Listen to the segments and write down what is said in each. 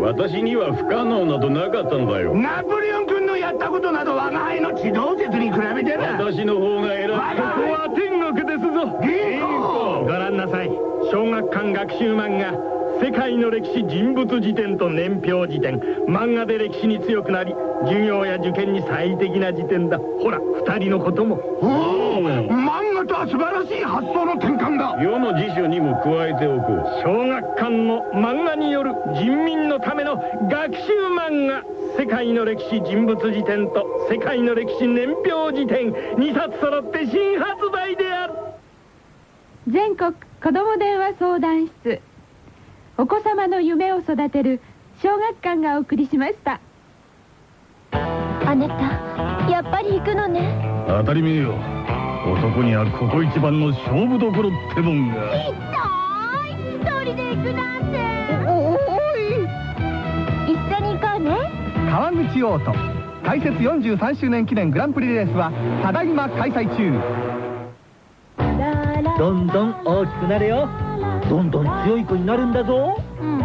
私には不可能などなかったのだよ。ナポレオン君のやったことなど我が輩の地動説に比べてな。私の方が偉いここは天国ですぞ。銀行ご覧なさい。小学館学習漫画世界の歴史人物辞典と年表辞典。漫画で歴史に強くなり授業や受験に最適な辞典だ。ほら二人のことも。おおとは素晴らしい発想の転換だ。世の辞書にも加えておこう。小学館の漫画による人民のための学習漫画。世界の歴史人物辞典と世界の歴史年表辞典。2冊揃って新発売である。全国子ども電話相談室。お子様の夢を育てる小学館がお送りしました。あなたやっぱり行くのね。当たり前よ男にはここ一番の勝負どころってもんが。痛い。一人で行くなんて。おおい。一緒に行こうね。川口オート。開設43周年記念グランプリレースはただいま開催中。どんどん大きくなれよ。どんどん強い子になるんだぞ。うん。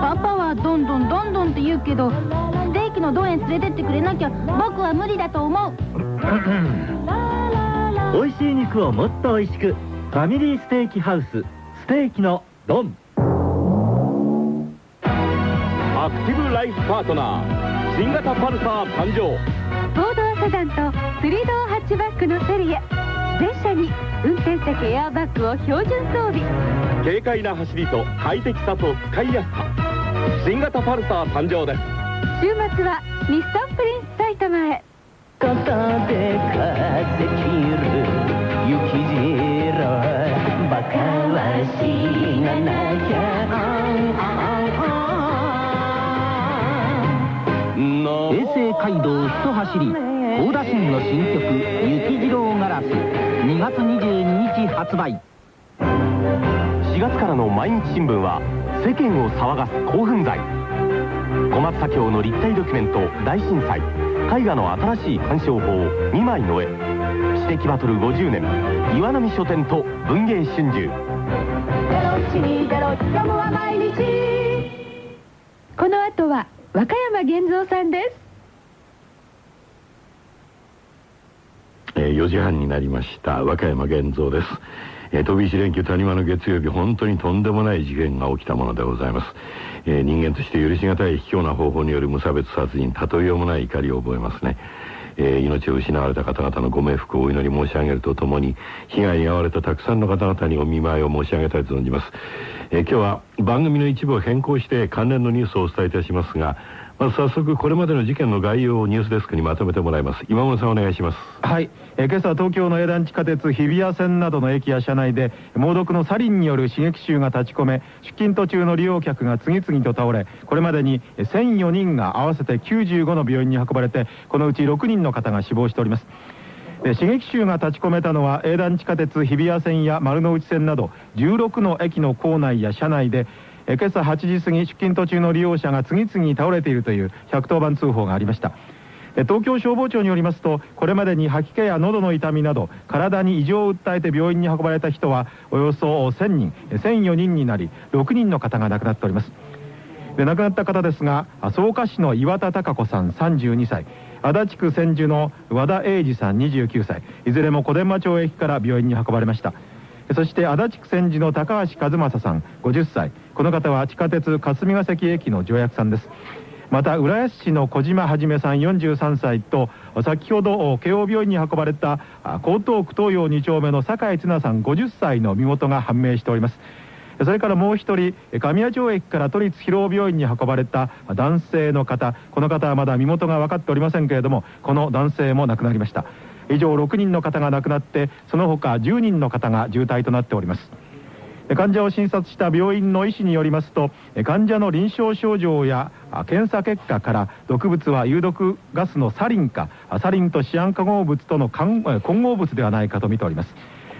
パパはどんどんどんどんって言うけどステーキの丼へ連れてってくれなきゃ僕は無理だと思う 美味しい肉をもっと美味しくファミリーステーキハウスステーキのドン。アクティブライフパートナー新型パルサー誕生。フォードアセダンと3ドアハッチバックのセリエ。全車に運転席エアバッグを標準装備。軽快な走りと快適さと使いやすさ。新型パルサー誕生です。週末は日産プリンス埼玉へ肩で風切る雪白バカは死ななきゃ平成街道ひと走り高田新の新曲「雪次郎ガラス」2月22日発売4月からの毎日新聞は世間を騒がす興奮剤小松左京の立体ドキュメント大震災絵画の新しい鑑賞法2枚の絵。史跡バトル50年岩波書店と文芸春秋。この後は和歌山源三さんです。えー4時半になりました。和歌山源三です、えー飛び石連休谷間の月曜日本当にとんでもない事件が起きたものでございます、えー人間として許し難い卑怯な方法による無差別殺人例えようもない怒りを覚えますね。えー命を失われた方々のご冥福をお祈り申し上げるとともに被害に遭われたたくさんの方々にお見舞いを申し上げたいと存じます、えー今日は番組の一部を変更して関連のニュースをお伝えいたしますがまず早速これまでの事件の概要をニュースデスクにまとめてもらいます。今村さんお願いします。はい、えー今朝東京の営団地下鉄日比谷線などの駅や車内で猛毒のサリンによる刺激臭が立ち込め出勤途中の利用客が次々と倒れこれまでに1004人が合わせて95の病院に運ばれてこのうち6人の方が死亡しております。刺激臭が立ち込めたのは営団地下鉄日比谷線や丸の内線など16の駅の構内や車内でえ今朝8時過ぎ出勤途中の利用者が次々に倒れているという110番通報がありました。東京消防庁によりますとこれまでに吐き気や喉の痛みなど体に異常を訴えて病院に運ばれた人はおよそ1000人1004人になり6人の方が亡くなっております。で亡くなった方ですが草加市の岩田孝子さん32歳。足立区千住の和田英二さん29歳。いずれも小伝馬町駅から病院に運ばれました。そして足立区千住の高橋和正さん50歳。この方は地下鉄霞ヶ関駅の乗役さんです。また浦安市の小島はじめさん43歳と先ほど慶応病院に運ばれた江東区東洋2丁目の酒井津奈さん50歳の身元が判明しております。それからもう一人神谷町駅から都立広尾病院に運ばれた男性の方。この方はまだ身元が分かっておりませんけれどもこの男性も亡くなりました。以上6人の方が亡くなってその他10人の方が重体となっております。患者を診察した病院の医師によりますと患者の臨床症状や検査結果から毒物は有毒ガスのサリンかサリンとシアン化合物との混え混合物ではないかと見ております。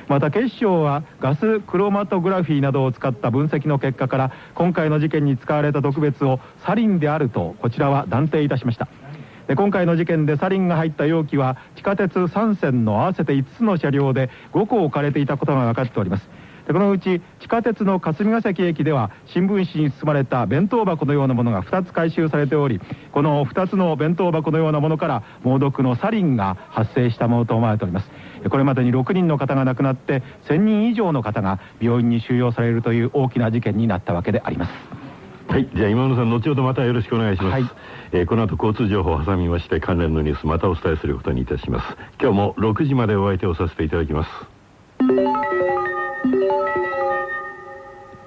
また警視庁はガスクロマトグラフィーなどを使った分析の結果から今回の事件に使われた毒物をサリンであるとこちらは断定いたしました。で今回の事件でサリンが入った容器は地下鉄3線の合わせて5つの車両で5個置かれていたことが分かっております。このうち地下鉄の霞ヶ関駅では新聞紙に包まれた弁当箱のようなものが2つ回収されておりこの2つの弁当箱のようなものから猛毒のサリンが発生したものと思われております。これまでに6人の方が亡くなって1000人以上の方が病院に収容されるという大きな事件になったわけであります。はいじゃあ今野さん後ほどまたよろしくお願いします、はい。えーこの後交通情報を挟みまして関連のニュースまたお伝えすることにいたします。今日も6時までお相手をさせていただきます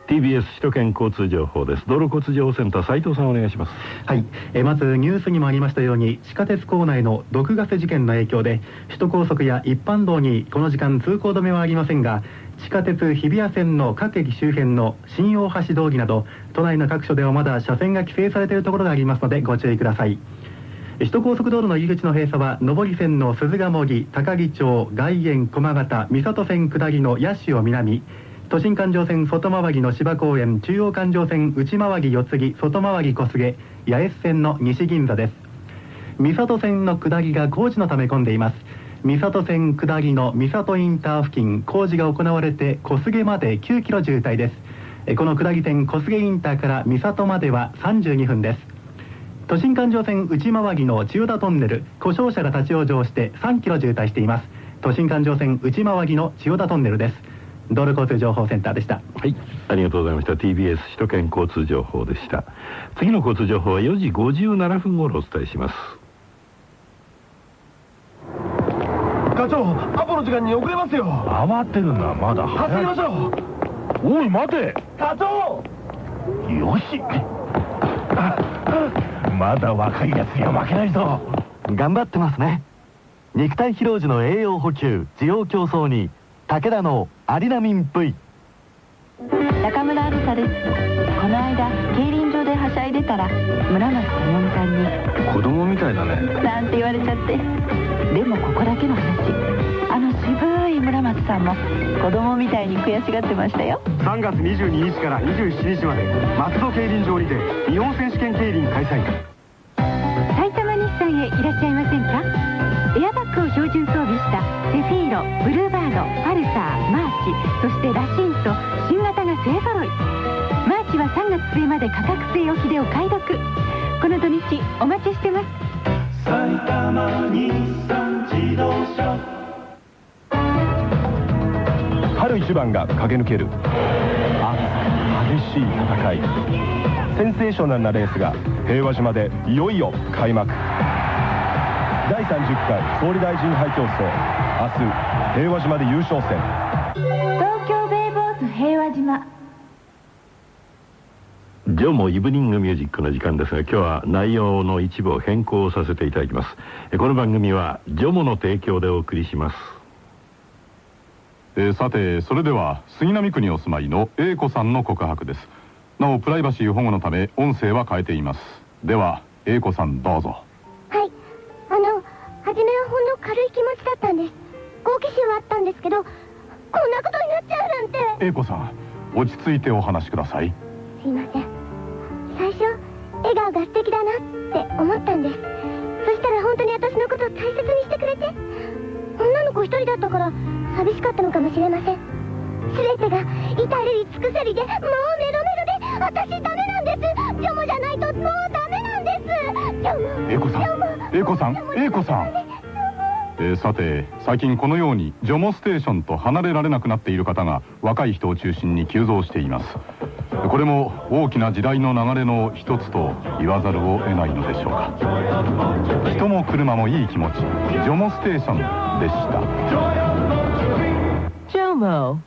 TBS 首都圏交通情報です。道路交通情報センター斉藤さんお願いします。はい、えまずニュースにもありましたように地下鉄構内の毒ガス事件の影響で首都高速や一般道にこの時間通行止めはありませんが地下鉄日比谷線の各駅周辺の新大橋通りなど都内の各所ではまだ車線が規制されているところがありますのでご注意ください。首都高速道路の入り口の閉鎖は上り線の鈴鹿森高木町外苑駒形三郷線下りの八潮南都心環状線外回りの芝公園中央環状線内回り四つ木外回り小菅八重洲線の西銀座です。三郷線の下りが工事のため混んでいます。三郷線下りの三郷インター付近工事が行われて小菅まで9キロ渋滞です。この下り線小菅インターから三郷までは32分です。都心環状線内回りの千代田トンネル故障車が立ち往生して3キロ渋滞しています。都心環状線内回りの千代田トンネルです。道路交通情報センターでした。はい。ありがとうございました。TBS 首都圏交通情報でした。次の交通情報は4時57分頃お伝えします。課長アポの時間に遅れますよ。慌てるなまだ。走りましょう。おい待て。課長。よしまだ若いやつには負けないぞ。頑張ってますね。肉体疲労時の栄養補給需要競争に武田のアリナミン V 中村あるさです。この間競輪場ではしゃいでたら村松智美さんに子供みたいだね。なんて言われちゃって。でもここだけの話村松さんも子供みたいに悔しがってましたよ。3月22日から27日まで松戸競輪場にて日本選手権競輪開催。埼玉日産へいらっしゃいませんか？エアバッグを標準装備したセフィーロブルーバードパルサーマーチそしてラシンと新型が勢ぞろい。マーチは3月末まで価格据え置きでお買い得。この土日お待ちしてます。埼玉日産自動車春一番が駆け抜ける。熱く激しい戦い。センセーショナルなレースが平和島でいよいよ開幕。第30回総理大臣杯競争。明日平和島で優勝戦。東京ベイボース平和島。ジョモイブニングミュージックの時間ですが今日は内容の一部を変更させていただきます。えこの番組はジョモの提供でお送りしますえーさてそれでは杉並区にお住まいの A 子さんの告白です。なおプライバシー保護のため音声は変えています。では A 子さんどうぞ。はい。あの初めはほんの軽い気持ちだったんです好奇心はあったんですけどこんなことになっちゃうなんて。A 子さん落ち着いてお話しください。すいません。最初笑顔が素敵だなって思ったんです。そしたら本当に私のことを大切にしてくれて女の子一人だったから寂しかったのかもしれません。全てが至れり尽くせりでもうメロメロで私ダメなんです。ジョモじゃないともうダメなんです。ジョモ A 子さん A 子さん A 子さん。えーさて最近このようにジョモステーションと離れられなくなっている方が若い人を中心に急増していますこれも大きな時代の流れの一つと言わざるを得ないのでしょうか。人も車もいい気持ちジョモステーションでした。ジョモ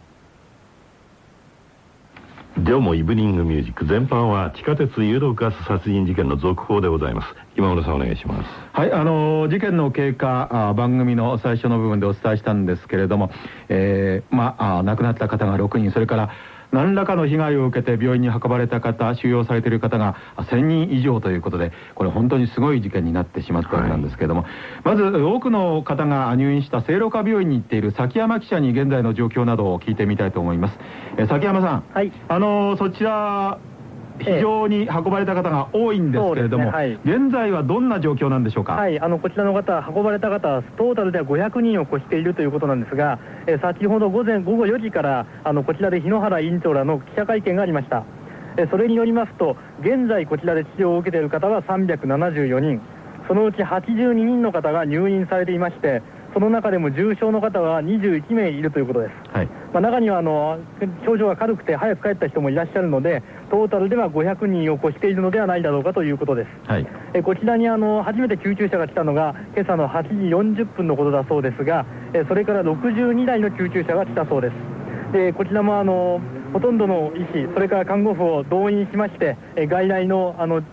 ジョモイブニングミュージック全般は地下鉄誘導ガス殺人事件の続報でございます。今村さんお願いします。はい、あの事件の経過あ番組の最初の部分でお伝えしたんですけれども、えーまああ亡くなった方が6人それから何らかの被害を受けて病院に運ばれた方収容されている方があ1000人以上ということでこれ本当にすごい事件になってしまったわけなんですけれども、まず多くの方が入院した聖路加病院に行っている崎山記者に現在の状況などを聞いてみたいと思います、えー崎山さん、はい、あのそちら非常に運ばれた方が多いんですけれども、そうですね現在はどんな状況なんでしょうか？はい、あのこちらの方、運ばれた方はトータルでは500人を超しているということなんですが、えー先ほど午前午後4時からあのこちらで日野原委員長らの記者会見がありました。えーそれによりますと、現在こちらで治療を受けている方は374人、そのうち82人の方が入院されていまして、その中でも重症の方は21名いるということです。はい。まあ、中にはあの症状が軽くて早く帰った人もいらっしゃるので、トータルでは500人を超しているのではないだろうかということです。はい。えこちらにあの初めて救急車が来たのが今朝の8時40分のことだそうですが、えそれから62台の救急車が来たそうです。でこちらもあのほとんどの医師、それから看護婦を動員しまして、え外来のあの治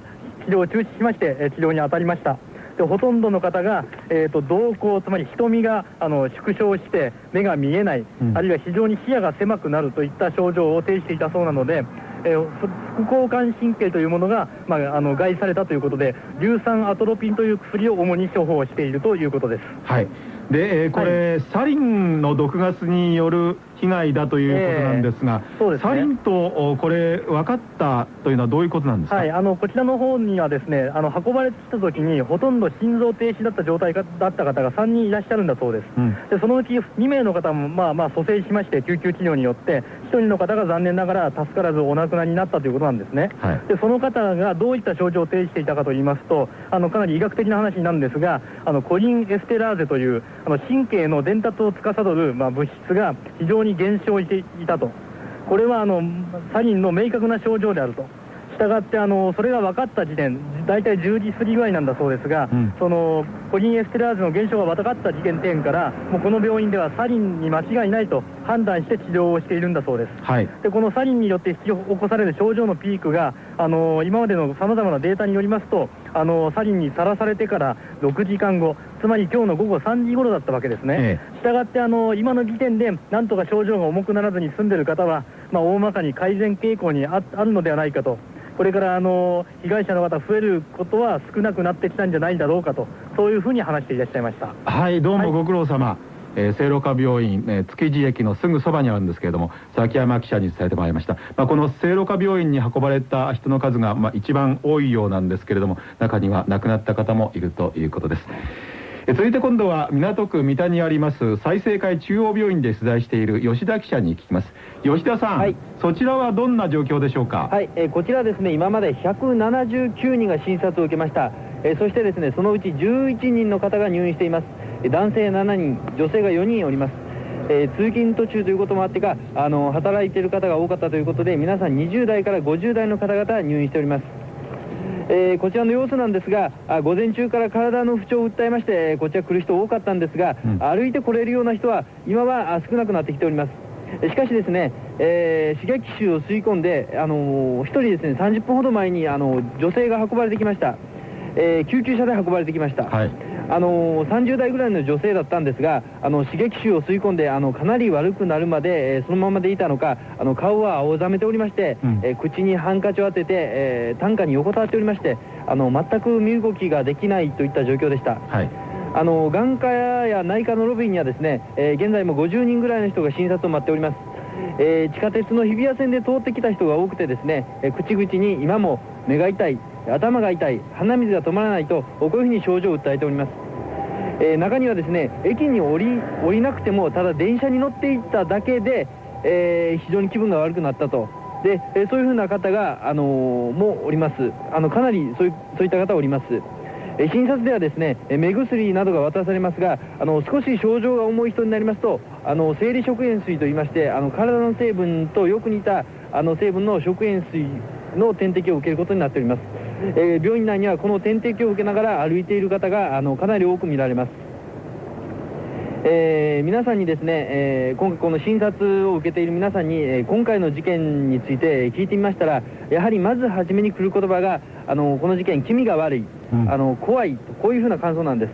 療を中止しまして、え治療に当たりました。でほとんどの方が、えー、と瞳孔、つまり瞳があの縮小して目が見えない、うんあるいは非常に視野が狭くなるといった症状を呈していたそうなので、えーそ副交感神経というものが、まあ、あの害されたということで、硫酸アトロピンという薬を主に処方しているということです。はい。で、えーこれ、サリンの毒ガスによる被害だということなんですが、そうですねサリンとおこれ分かったというのはどういうことなんですか？はい、あのこちらの方にはですね、あの運ばれてきた時にほとんど心臓停止だった状態かだった方が3人いらっしゃるんだそうです。うん。でそのうち2名の方もまあまあ蘇生しまして救急治療によって1人の方が残念ながら助からずお亡くなりになったということなんですね。はい。でその方がどういった症状を呈していたかといいますとあのかなり医学的な話になるんですがあのコリンエステラーゼというあの神経の伝達を司る、まあ、物質が非常に減少していたと。これはあのサリンの明確な症状であると。したがってあのそれが分かった時点大体10時過ぎぐらいなんだそうですが、うんそのコリンエステラーゼの減少が分かった時点からもうこの病院ではサリンに間違いないと判断して治療をしているんだそうですはい。でこのサリンによって引き起こされる症状のピークが、あの今までのさまざまなデータによりますと、あのサリンにさらされてから6時間後、つまり今日の午後3時頃だったわけですね。えしたがってあの今の時点で、なんとか症状が重くならずに済んでいる方は、まあ、大まかに改善傾向にああるのではないかと。これからあの被害者の方増えることは少なくなってきたんじゃないだろうかと、そういうふうに話していらっしゃいました。はい、どうもご苦労様。えー、聖路加病院、えー築地駅のすぐそばにあるんですけれども、崎山記者に伝えてもらいました。まあ、この聖路加病院に運ばれた人の数が、まあ、一番多いようなんですけれども、中には亡くなった方もいるということです。えー続いて今度は港区三田にあります済生会中央病院で取材している吉田記者に聞きます。吉田さん、そちらはどんな状況でしょうか？はい、えーこちらですね、今まで179人が診察を受けました。えーそしてですね、そのうち11人の方が入院しています。えー男性7人、女性が4人おります。えー通勤途中ということもあってか、あの働いている方が多かったということで、皆さん20代から50代の方々が入院しております。えーこちらの様子なんですが、あ午前中から体の不調を訴えまして、えーこちら来る人多かったんですが、歩いて来れるような人は、今はあ少なくなってきております。えしかしですね、えー刺激臭を吸い込んで、あのー、1人ですね、30分ほど前に、あの女性が運ばれてきました。えー救急車で運ばれてきました。あのー30代ぐらいの女性だったんですが、あの刺激臭を吸い込んで、あのかなり悪くなるまで、えーそのままでいたのか、あの顔は青ざめておりまして、えー口にハンカチを当てて、えー担架に横たわっておりまして、あの全く身動きができないといった状況でした。はい。あの眼科や内科のロビーにはですね、えー現在も50人ぐらいの人が診察を待っております。えー地下鉄の日比谷線で通ってきた人が多くてですね、えー口々に今も目が痛い、頭が痛い、鼻水が止まらないと、こういうふうに症状を訴えております。えー中にはですね、駅に降り降りなくても、ただ電車に乗っていっただけで、えー非常に気分が悪くなったと。で、えそういうふうな方が、あのもおります。あの、かなりそういそういった方おります。診察ではですね、目薬などが渡されますが、あの少し症状が重い人になりますと、あの生理食塩水といいまして、あの体の成分とよく似たあの成分の食塩水の点滴を受けることになっております。えー病院内にはこの点滴を受けながら歩いている方があのかなり多く見られます。えー皆さんにですね、えー今回この診察を受けている皆さんに、えー今回の事件について聞いてみましたら、やはりまず初めに来る言葉が、あのこの事件、気味が悪い、あの怖いと、こういうふうな感想なんです。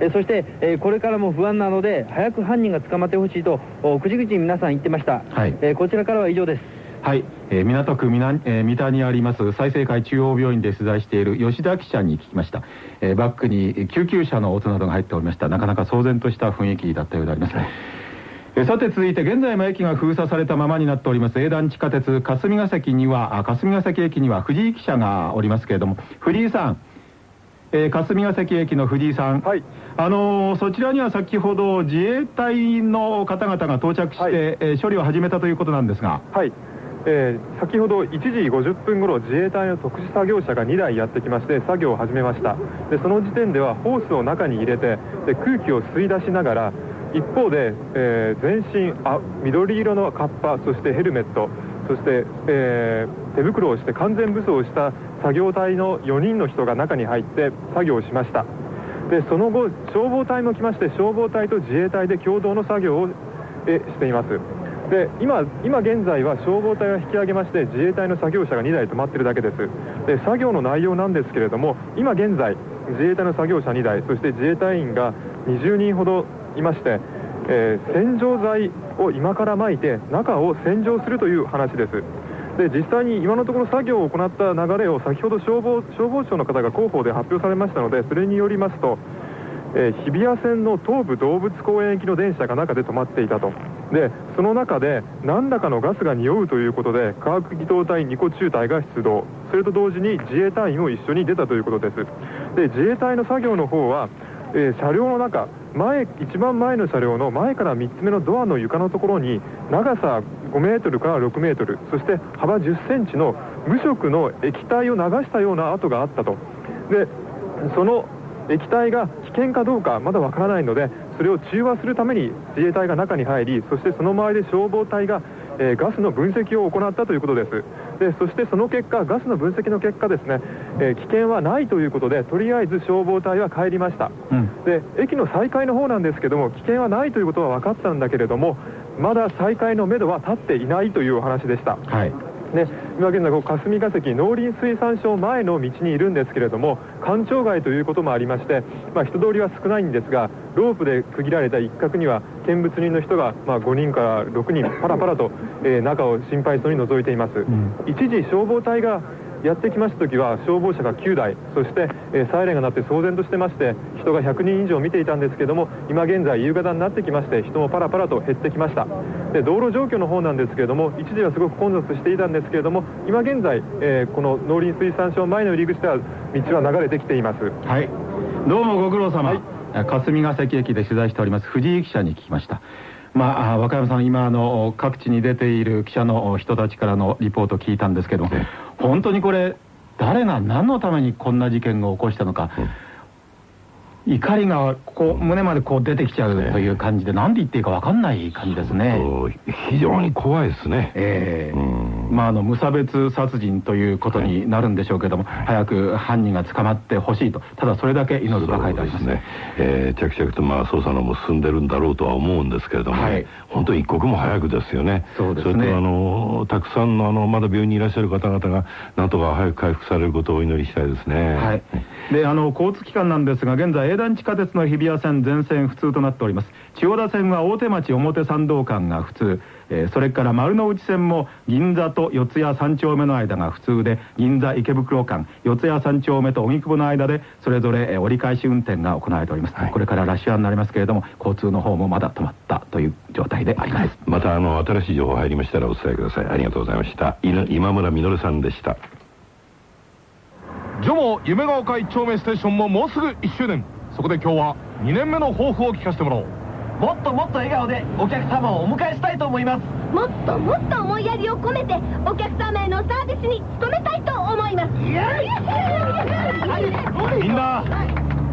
えーそして、えーこれからも不安なので、早く犯人が捕まってほしいと、お口々に皆さん言ってました。はいえーこちらからは以上です。はい、えー港区南、えー三田にあります済生会中央病院で取材している吉田記者に聞きました、えーバックに救急車の音などが入っておりました。なかなか騒然とした雰囲気だったようであります、えーえさて続いて現在も駅が封鎖されたままになっております。営団地下鉄霞ヶ関にはあ霞ヶ関駅には藤井記者がおりますけれども藤井さん。えー霞ヶ関駅の藤井さん、あのーそちらには先ほど自衛隊の方々が到着して、えー処理を始めたということなんですが、はい、えー先ほど1時50分頃自衛隊の特殊作業車が2台やってきまして作業を始めました。でその時点ではホースを中に入れてで空気を吸い出しながら一方で、えー全身あ緑色のカッパそしてヘルメットそして、えー手袋をして完全武装した作業隊の4人の人が中に入って作業をしました。でその後消防隊も来まして消防隊と自衛隊で共同の作業をしています。で今今現在は消防隊が引き上げまして自衛隊の作業車が2台止まっているだけです。で作業の内容なんですけれども今現在自衛隊の作業車2台そして自衛隊員が20人ほどいまして、えー洗浄剤を今から撒いて中を洗浄するという話です。で実際に今のところ作業を行った流れを先ほど消防消防庁の方が広報で発表されましたのでそれによりますと、えー日比谷線の東武動物公園行きの電車が中で止まっていたと。でその中で何らかのガスが匂うということで化学機動隊2個中隊が出動。それと同時に自衛隊員も一緒に出たということです。で自衛隊の作業の方は、えー車両の中前一番前の車両の前から3つ目のドアの床のところに長さ5メートルから6メートルそして幅10センチの無色の液体を流したような跡があったと。でその液体が危険かどうかまだわからないのでそれを中和するために自衛隊が中に入りそしてその周りで消防隊が、えーガスの分析を行ったということです。でそしてその結果ガスの分析の結果ですね、えー危険はないということでとりあえず消防隊は帰りました。で駅の再開の方なんですけども危険はないということは分かったんだけれどもまだ再開のめどは立っていないというお話でした、で今現在ここ霞ヶ関農林水産省前の道にいるんですけれども官庁街ということもありまして、まあ、人通りは少ないんですがロープで区切られた一角には見物人の人が、まあ、5人から6人パラパラと、えー中を心配そうに覗いています、一時消防隊がやってきました時は消防車が9台そして、えーサイレンが鳴って騒然としてまして人が100人以上見ていたんですけども今現在夕方になってきまして人もパラパラと減ってきました。で道路状況の方なんですけれども一時はすごく混雑していたんですけれども今現在、えーこの農林水産省前の入り口では道は流れてきています。はい。どうもご苦労様、霞ヶ関駅で取材しております藤井記者に聞きましたまああ、和歌山さん、今あの、各地に出ている記者の人たちからのリポートを聞いたんですけども、本当にこれ、誰が何のためにこんな事件を起こしたのか、怒りがこう胸までこう出てきちゃうという感じで、何で言っていいか分かんない感じですね。非常に怖いですね。ええ。まあ、あの無差別殺人ということになるんでしょうけども、早く犯人が捕まってほしいと、ただそれだけ祈るばかりであります。ね、えー着々とまあ捜査のも進んでるんだろうとは思うんですけれども、ね。はい。本当に一刻も早くですよね。そうですね。れとあのたくさんのあのまだ病院にいらっしゃる方々がなんとか早く回復されることをお祈りしたいですね。はい、であの交通機関なんですが、現在、営団地下鉄の日比谷線全線不通となっております、千代田線は大手町表参道間が普通、えーそれから丸の内線も銀座と四谷三丁目の間が普通で、銀座池袋間、四谷三丁目と荻窪の間で、それぞれえー折り返し運転が行われております、これからラッシュアになりますけれども、交通の方もまだ止まったという状態であります。またあの新しい情報入りましたらお伝えください。ありがとうございました。今村実さんでした。ジョモ夢が丘一丁目ステーションももうすぐ1周年そこで今日は2年目の抱負を聞かせてもらおう。もっともっと笑顔でお客様をお迎えしたいと思います。もっともっと思いやりを込めてお客様へのサービスに努めたいと思います。みんな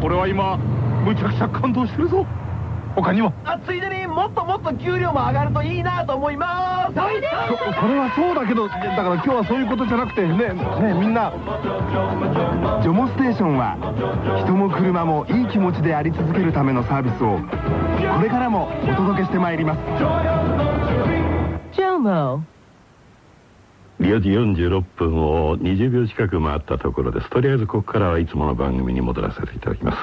俺は今むちゃくちゃ感動してるぞ他にも。あついでにもっともっと給料も上がるといいなと思います。そそれはそうだけどだから今日はそういうことじゃなくてねねみんな。ジョモステーションは人も車もいい気持ちであり続けるためのサービスをこれからもお届けしてまいります。JOMO 4時46分を20秒近く回ったところです。とりあえずここからはいつもの番組に戻らせていただきます。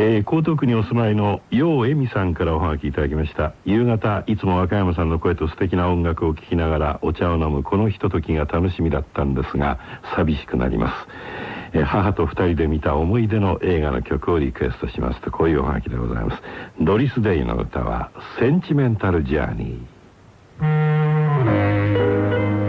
えー、江東区にお住まいの楊恵美さんからおはがきいただきました。夕方、いつも和歌山さんの声と素敵な音楽を聴きながらお茶を飲むこのひとときが楽しみだったんですが、寂しくなります。えー母と二人で見た思い出の映画の曲をリクエストしますとこういうおはがきでございますドリス・デイの歌は「センチメンタル・ジャーニー」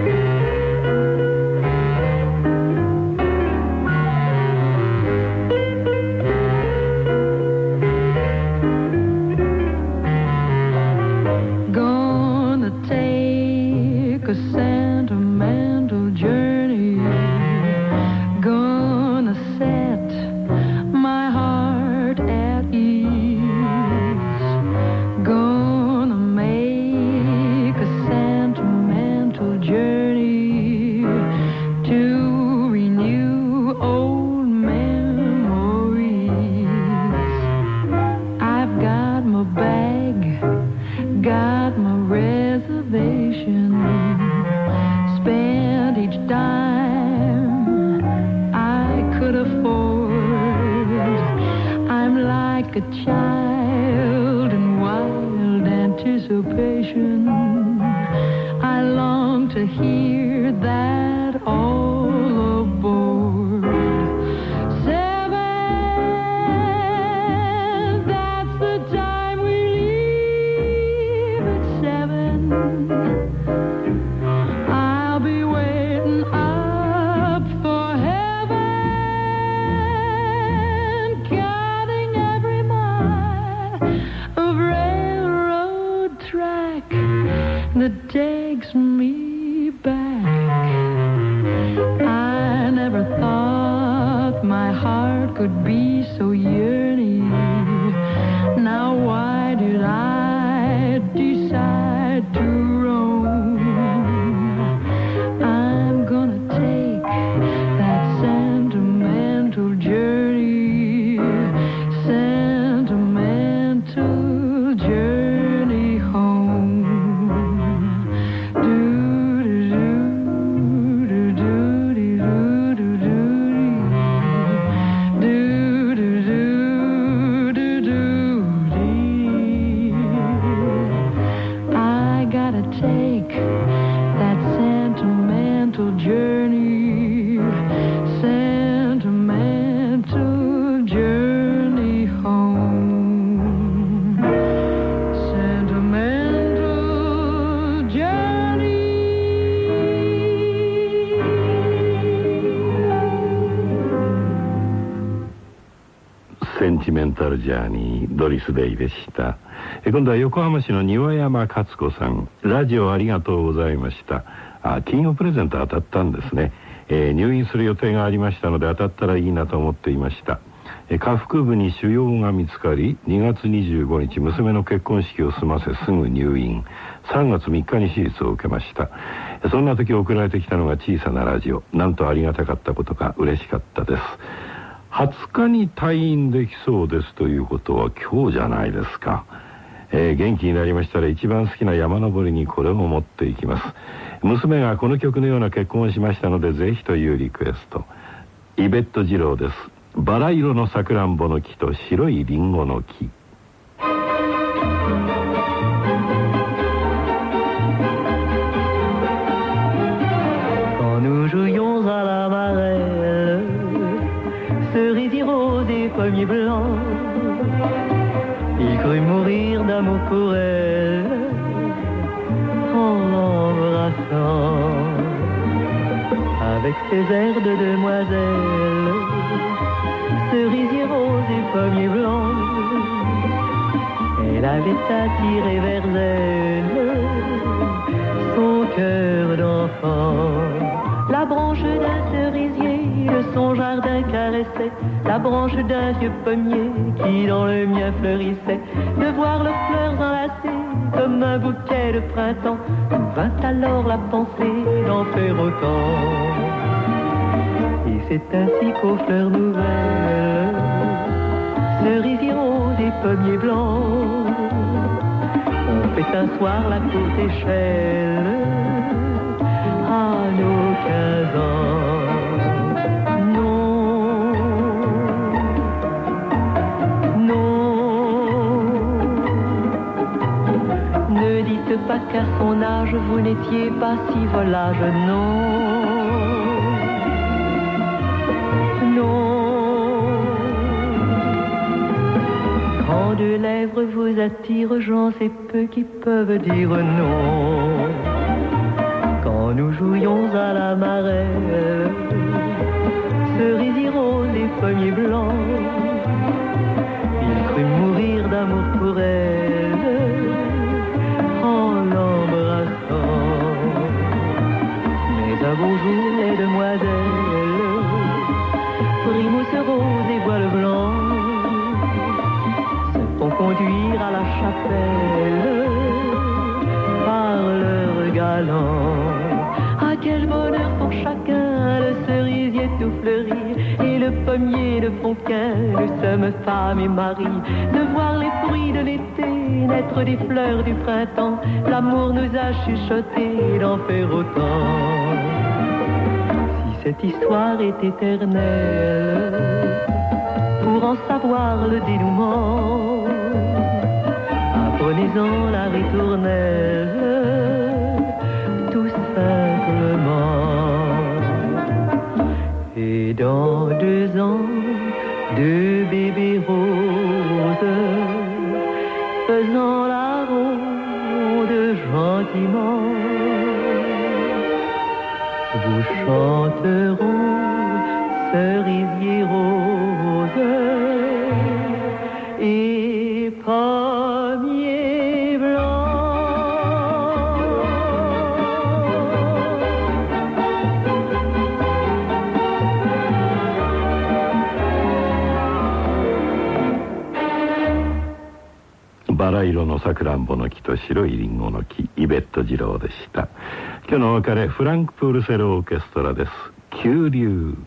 that takes me back. I never thought my heart could be so yearning. タルジャーニードリス・デイでした。今度は横浜市の庭山勝子さん。ラジオありがとうございました。あ金曜プレゼント当たったんですね、えー入院する予定がありましたので当たったらいいなと思っていました。え下腹部に腫瘍が見つかり2月25日娘の結婚式を済ませすぐ入院。3月3日に手術を受けました。そんな時送られてきたのが小さなラジオ。なんとありがたかったことか嬉しかったです。20日に退院できそうですということは今日じゃないですか、えー元気になりましたら一番好きな山登りにこれを持っていきます。娘がこの曲のような結婚をしましたのでぜひというリクエスト。イベット二郎です。バラ色のさくらんぼの木と白いリンゴの木。Blanc, il crut mourir d'amour pour elle en l'embrassant. Avec ses airs de demoiselle, cerisier rose et pommier blanc, elle avait attiré vers elle son cœur d'enfant. La branche d'un cerisier son jardin caressait, la branche d'un vieux pommier qui dans le mien fleurissait. De voir leurs fleurs enlacées comme un bouquet de printemps, vint alors la pensée d'en faire autant. Et c'est ainsi qu'aux fleurs nouvelles, cerisier rose et pommier blanc, on fait un la courte échelle à nos quinze ans. pas qu'à son âge, vous n'étiez pas si volage, non. Non. Quand deux lèvres vous attirent, j'en sais peu qui peuvent dire non. Quand nous jouions à la marée, cerisier rose et pommiers blancs, il crut mourir d'amour pour elle. Mais un beau jour, les demoiselles, Primousse rose et voile blanc, se font conduire à la chapelle par leur galant. Ah, quel bonheur pour chacun, le cerisier tout fleuri et le pommier de Fonquin, nous sommes femmes et mari, de voir les fruits de l'été naître des fleurs du printemps. L'amour nous a chuchoté d'en faire autant. Cette histoire est éternelle, pour en savoir le dénouement, apprenez-en la ritournelle, tout simplement. Et dans deux ans, deux バラ色のさくらんぼの木と白いりんごの木イベット二郎でした。今日のお別れフランク・プールセルオーケストラです。急流。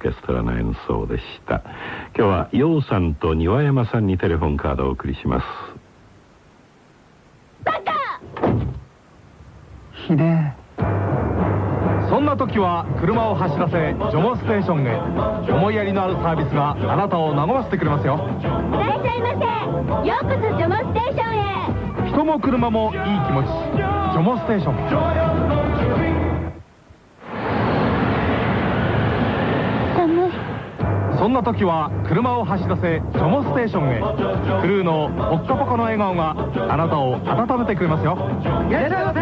ケストラの演奏でした。今日は陽さんと庭山さんにテレフォンカードをお送りします。ひでえ。そんな時は車を走らせジョモステーションへ。思いやりのあるサービスがあなたを和ませてくれますよ。いらっしゃいませ。ようこそジョモステーションへ。人も車もいい気持ち。ジョモステーションそんな時は車を走らせジョモステーションへ。クルーのポッカポカの笑顔があなたを温めてくれますよ。いらっしゃいませ。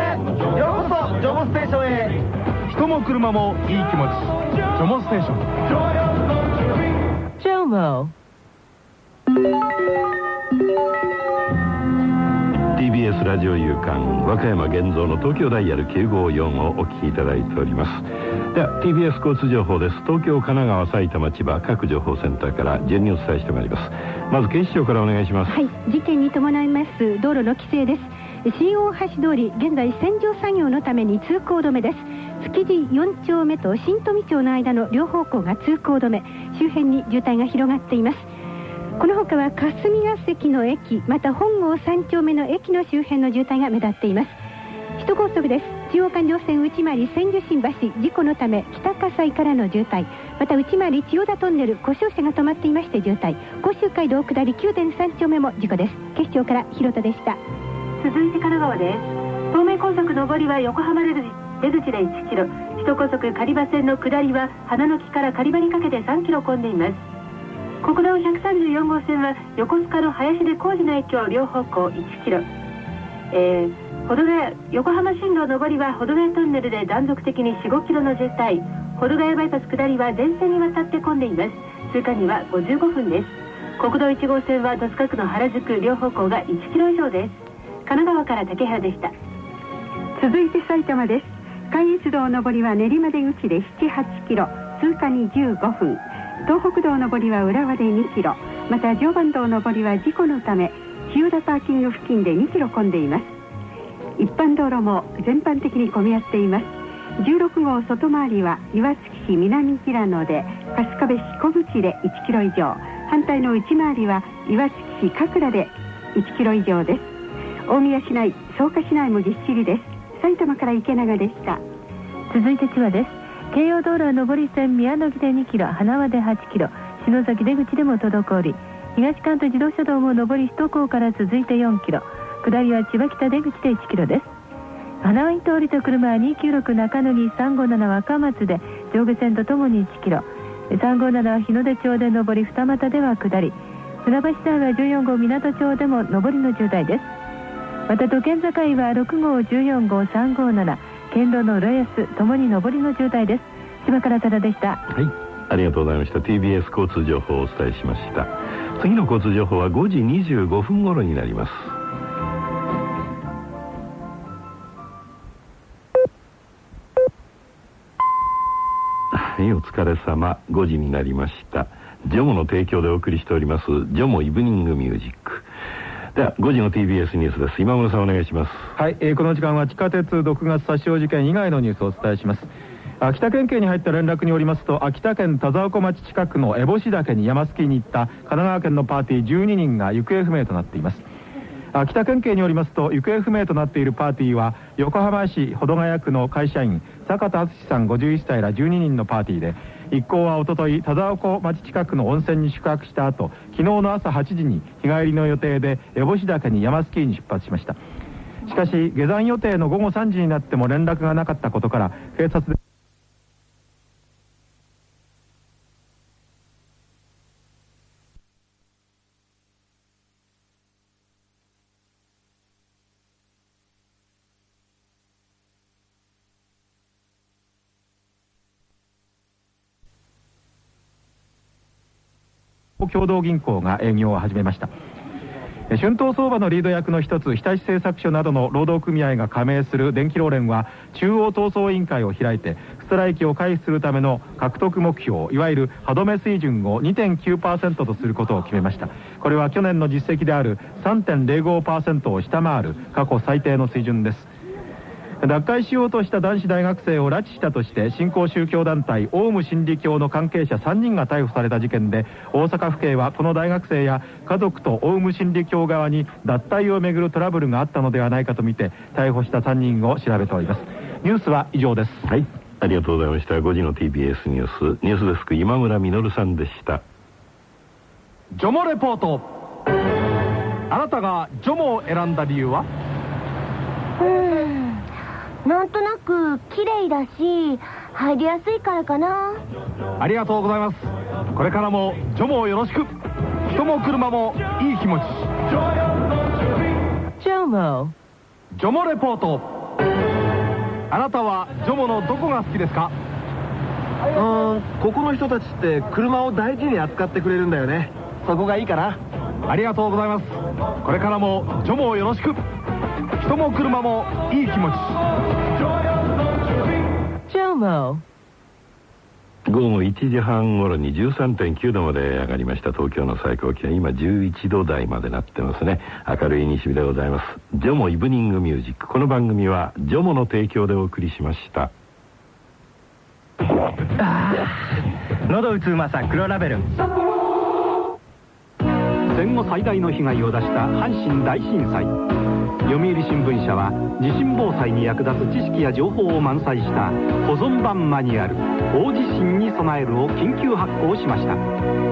ようこそジョモステーションへ。人も車もいい気持ち。ジョモステーション TBS ラジオ夕刊和歌山現像の東京ダイヤル954をお聞きいただいておりますでは TBS 交通情報です東京神奈川埼玉千葉各情報センターから順にお伝えしてまいりますまず警視庁からお願いしますはい、事件に伴います道路の規制です。新大橋通り、現在洗浄作業のために通行止めです。築地4丁目と新富町の間の両方向が通行止め、周辺に渋滞が広がっています。この他は霞ヶ関の駅、また本郷3丁目の駅の周辺の渋滞が目立っています。首都高速です。中央環状線内回り千住新橋事故のため北葛西からの渋滞。また内回り千代田トンネル故障車が止まっていまして渋滞。甲州街道下り9.3丁目も事故です。警視庁から広田でした。続いて神奈川です。東名高速上りは横浜出口出口で1キロ。首都高速狩場線の下りは花の木から狩場にかけて3キロ混んでいます。国道134号線は横須賀の林で工事の影響両方向1キロ。えー保土ヶ谷横浜新道上りは保土ヶ谷トンネルで断続的に4、5キロの渋滞。保土ヶ谷バイパス下りは全線にわたって混んでいます。通過には55分です。国道1号線は戸塚区の原宿両方向が1キロ以上です。神奈川から竹原でした。続いて埼玉です。関越道上りは練馬出口で78キロ。通過に15分。東北道上りは浦和で2キロまた常磐道上りは事故のため千代田パーキング付近で2キロ混んでいます。一般道路も全般的に混み合っています。16号外回りは岩槻市南平野で春日部市小淵で1キロ以上反対の内回りは岩槻市神楽で1キロ以上です。大宮市内草加市内もぎっしりです。埼玉から池永でした。続いて千葉です。京葉道路は上り線宮野木で2キロ花輪で8キロ篠崎出口でも滞り東関東自動車道も上り首都高から続いて4キロ下りは千葉北出口で1キロです。花輪通りと車は296中野木357若松で上下線とともに1キロ。357は日の出町で上り二俣では下り。船橋市内は14号港町でも上りの渋滞です。また都県境は6号14号357県道の浦安ともに上りの渋滞です。千葉から多田でした。はい。ありがとうございました。TBS 交通情報をお伝えしました。次の交通情報は5時25分頃になります。はいお疲れ様。5時になりました。ジョモの提供でお送りしております。ジョモイブニングミュージック。では5時の TBS ニュースです。今村さんお願いします。はい、えーこの時間は地下鉄毒ガス殺傷事件以外のニュースをお伝えします。秋田県警に入った連絡によりますと秋田県田沢湖町近くの烏帽子岳に山スキーに行った神奈川県のパーティー12人が行方不明となっています。秋田県警によりますと行方不明となっているパーティーは横浜市保土ヶ谷区の会社員坂田敦さん51歳ら12人のパーティーで一行はおととい田沢湖町近くの温泉に宿泊した後昨日の朝8時に日帰りの予定で烏帽子岳に山スキーに出発しました。しかし下山予定の午後3時になっても連絡がなかったことから警察で共同銀行が営業を始めました。春闘相場のリード役の一つ日立製作所などの労働組合が加盟する電気労連は中央闘争委員会を開いてストライキを回避するための獲得目標いわゆる歯止め水準を2.9%とすることを決めました。これは去年の実績である3.05%を下回る過去最低の水準です。脱会しようとした男子大学生を拉致したとして新興宗教団体オウム真理教の関係者3人が逮捕された事件で大阪府警はこの大学生や家族とオウム真理教側に脱退をめぐるトラブルがあったのではないかとみて逮捕した3人を調べております。ニュースは以上です。はい。ありがとうございました。5時の TBS ニュース。ニュースデスク今村実さんでした。ジョモレポート。あなたがジョモを選んだ理由は？うんなんとなく綺麗だし入りやすいからかな。ありがとうございます。これからもジョモをよろしく。人も車もいい気持ち。ジョモ。ジョモレポート。あなたはジョモのどこが好きですか？うーんここの人たちって車を大事に扱ってくれるんだよね。そこがいいかな。ありがとうございます。これからもジョモをよろしく人も車もいい気持ち。午後1時半頃に13.9度まで上がりました。東京の最高気温。今11度台までなってますね。明るい西日でございます。ジョモイブニングミュージックこの番組はジョモの提供でお送りしました。喉打つうまさ黒ラベル。戦後最大の被害を出した阪神大震災読売新聞社は地震防災に役立つ知識や情報を満載した保存版マニュアル大地震に備えるを緊急発行しました。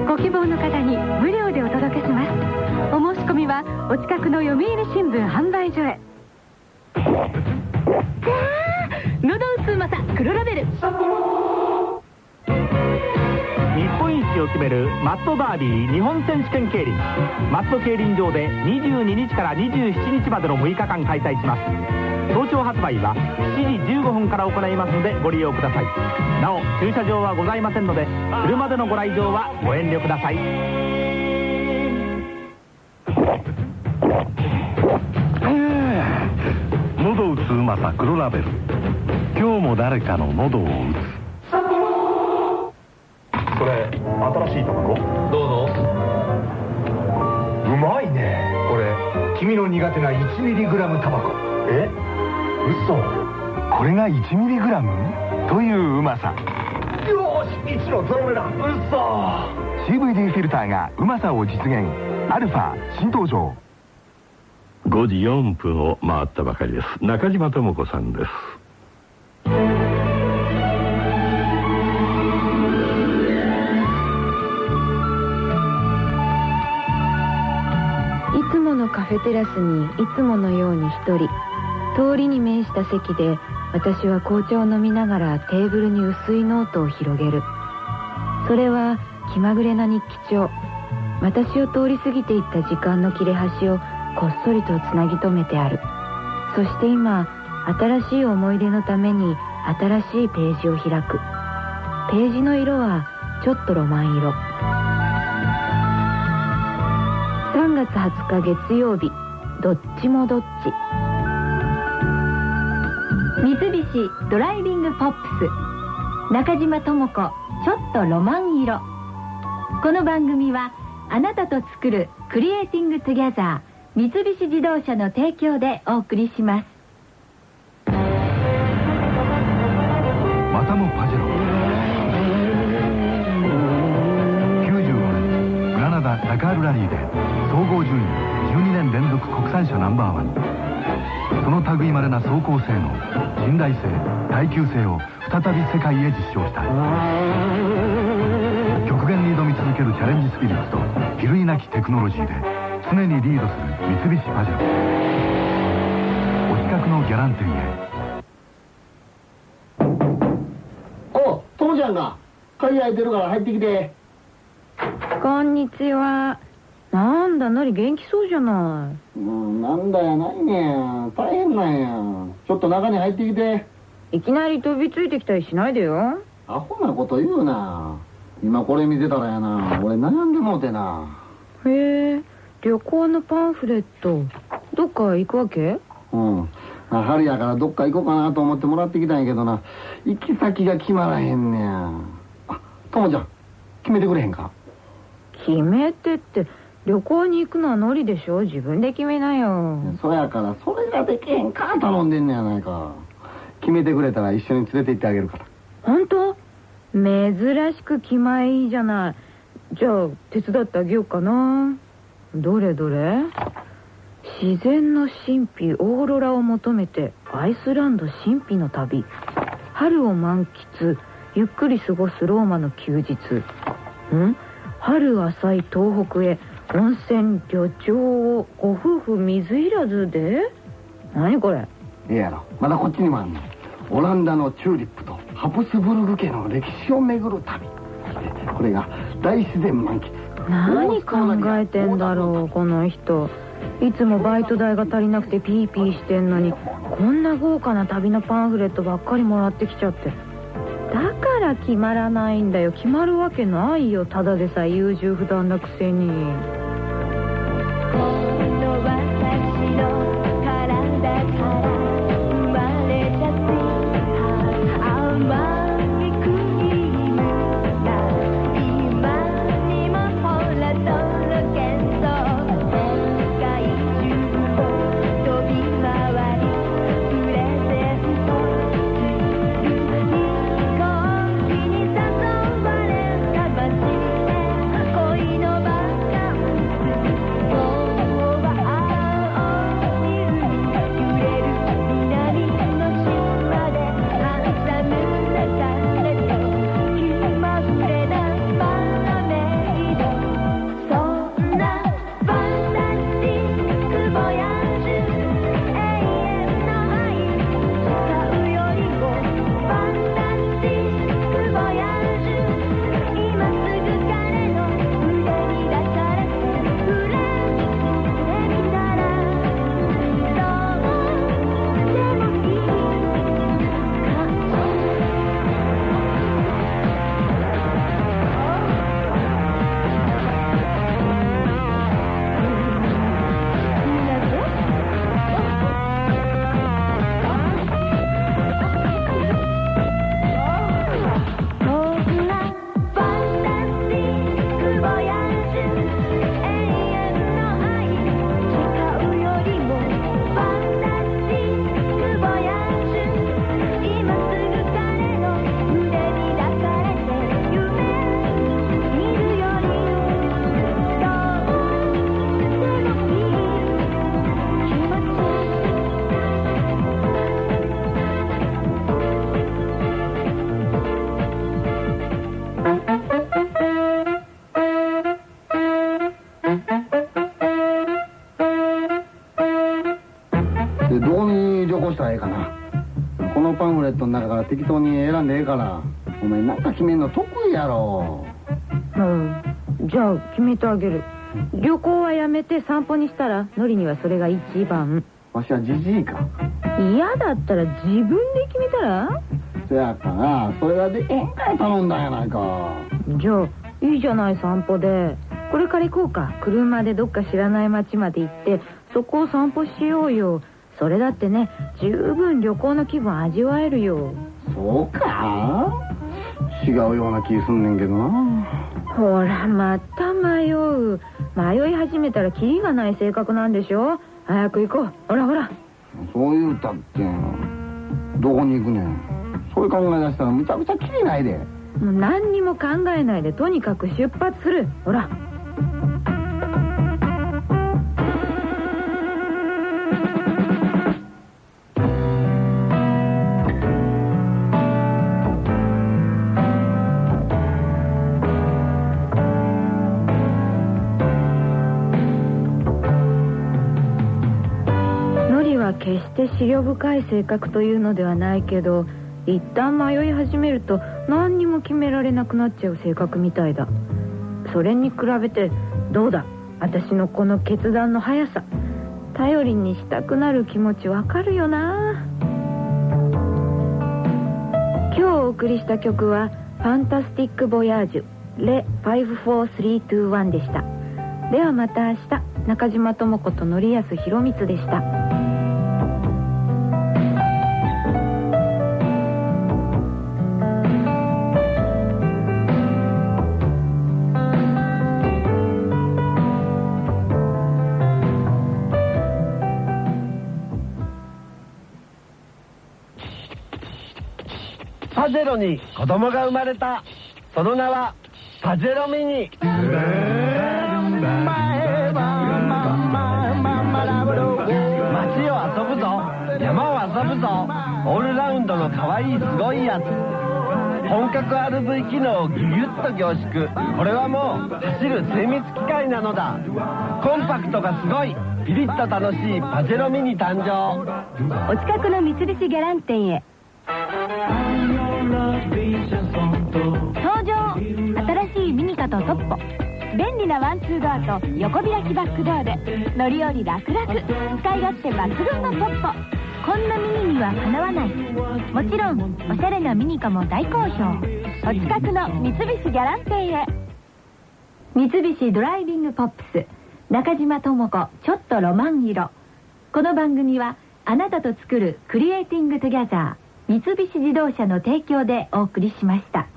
ご希望の方に無料でお届けします。お申し込みはお近くの読売新聞販売所へ。喉打つうまさ黒ラベル。日本一を決めるマットダービー日本選手権競輪。マット競輪場で22日から27日までの6日間開催します。早朝発売は7時15分から行いますのでご利用ください。なお駐車場はございませんので車でのご来場はご遠慮ください。喉打つうまさ黒ラベル。今日も誰かの喉を打つ。それ新しいタバコどうぞ。うまいね。これ。君の苦手な 1mg タバコえ？嘘。これが 1mg? といううまさ。よーし一のゾロ目だ嘘。CVD フィルターがうまさを実現。アルファ新登場。5時4分を回ったばかりです。中島智子さんですカフェテラスにいつものように一人通りに面した席で私は紅茶を飲みながらテーブルに薄いノートを広げる。それは気まぐれな日記帳。私を通り過ぎていった時間の切れ端をこっそりとつなぎ止めてある。そして今新しい思い出のために新しいページを開く。ページの色はちょっとロマン色。月20日月曜日どっちもどっち。三菱ドライビングポップス中島智子ちょっとロマン色。この番組はあなたと作るクリエイティングトゥギャザー三菱自動車の提供でお送りします。またもパジェロダカールラリーで総合順位12年連続国産車ナンバーワン。その類まれな走行性能信頼性耐久性を再び世界へ実証した。極限に挑み続けるチャレンジスピリッツと比類なきテクノロジーで常にリードする三菱パジェロお近くのギャランテリーへ。おともちゃんが鍵開いてるから入ってきて。こんにちは。なんだのり元気そうじゃない。もうなんだやないね。ん大変なんや。ちょっと中に入ってきて。いきなり飛びついてきたりしないでよ。アホなこと言うな。今これ見てたらやな。俺悩んでもうてな。へえ。旅行のパンフレット。どっか行くわけ？うん。まあ春やからどっか行こうかなと思ってもらってきたんやけどな。行き先が決まらへんねや。あともちゃん決めてくれへんか？決めてって旅行に行くのはノリでしょ？自分で決めなよ。そやからそれができへんから頼んでんねやないか。決めてくれたら一緒に連れて行ってあげるから。本当？珍しく気前いいじゃない。じゃあ手伝ってあげようかな。どれどれ？自然の神秘オーロラを求めてアイスランド神秘の旅。春を満喫ゆっくり過ごすローマの休日。ん？春浅い東北へ温泉旅情をご夫婦水入らずで？何これ？ええやろまだこっちにもあんねんオランダのチューリップとハプスブルグ家の歴史を巡る旅。これが大自然満喫。何考えてんだろうこの人。いつもバイト代が足りなくてピーピーしてんのにこんな豪華な旅のパンフレットばっかりもらってきちゃってだから決まらないんだよ。決まるわけないよ。ただでさえ優柔不断なくせに。から。お前なんか決めんの得意やろ。うん。じゃあ決めてあげる。旅行はやめて散歩にしたらノリにはそれが一番。わしはじじいか。嫌だったら自分で決めたら？そやかな。それはでええんかい頼んだんやないか。じゃあいいじゃない散歩で。これから行こうか。車でどっか知らない町まで行ってそこを散歩しようよ。それだってね十分旅行の気分味わえるよそうか？違うような気すんねんけどな。ほらまた迷う。迷い始めたらキリがない性格なんでしょ？早く行こう。ほらほら。そう言うたってどこに行くねん？それ考え出したらむちゃくちゃキリないで。もう何にも考えないでとにかく出発する。ほら決して思慮深い性格というのではないけど一旦迷い始めると何にも決められなくなっちゃう性格みたいだ。それに比べてどうだ？私のこの決断の速さ。頼りにしたくなる気持ちわかるよな。今日お送りした曲は「ファンタスティック・ボヤージュレ54321」でした。ではまた明日中島智子と則安弘光でした。パジェロに子供が生まれた。その名はパジェロミニ。街を遊ぶぞ山を遊ぶぞオールラウンドの可愛いいすごいやつ本格 RV 機能をギュギュッと凝縮これはもう走る精密機械なのだコンパクトがすごいピリッと楽しいパジェロミニ誕生お近くの三菱ギャラン店へ登場。新しいミニカとトッポ。便利なワンツードアと横開きバックドアで乗り降り楽々。使い勝手抜群のトッポ。こんなミニにはかなわない。もちろんおしゃれなミニカも大好評。お近くの三菱ギャラン店へ。三菱ドライビングポップス。中島智子ちょっとロマン色。この番組はあなたと作る Creating Together。三菱自動車の提供でお送りしました。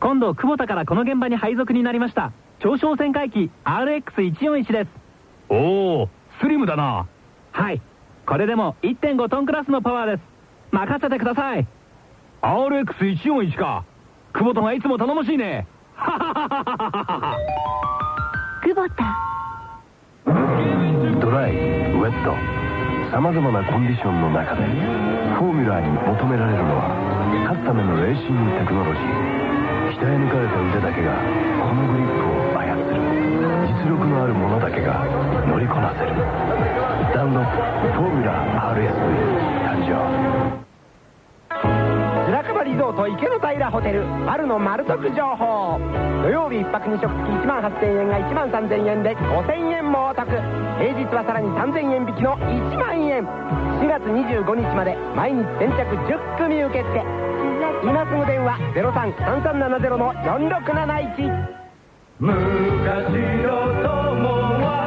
今度クボタからこの現場に配属になりました。超小旋回機 RX141 です。おおスリムだな。はい。これでも1.5トンクラスのパワーです。任せてください。RX141 か。クボタがいつも頼もしいね。久保田。ドライウェットさまざまなコンディションの中でフォーミュラーに求められるのは勝つためのレーシングテクノロジー。鍛え抜かれた腕だけがこのグリップを操る。実力のあるものだけが乗りこなせる。ダウンロードフォーミュラー RSV 誕生。白樺リゾート池の平ホテル春の丸得情報。土曜日1泊2食付き1万8000円が1万3000円で5000円もお得。平日はさらに3000円引きの1万円。4月25日まで毎日先着10組受付。今すぐ電話033370の4671昔の友は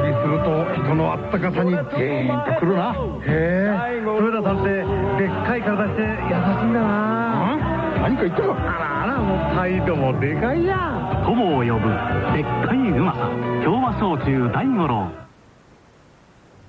旅すると人のあったかさにジーンとくるな。へえ。豊田さんってでっかい体して優しいんだな。何か言ってろあらあらもう態度もでかいや。友を呼ぶ。でっかいうまさ昭和焼酎大五郎。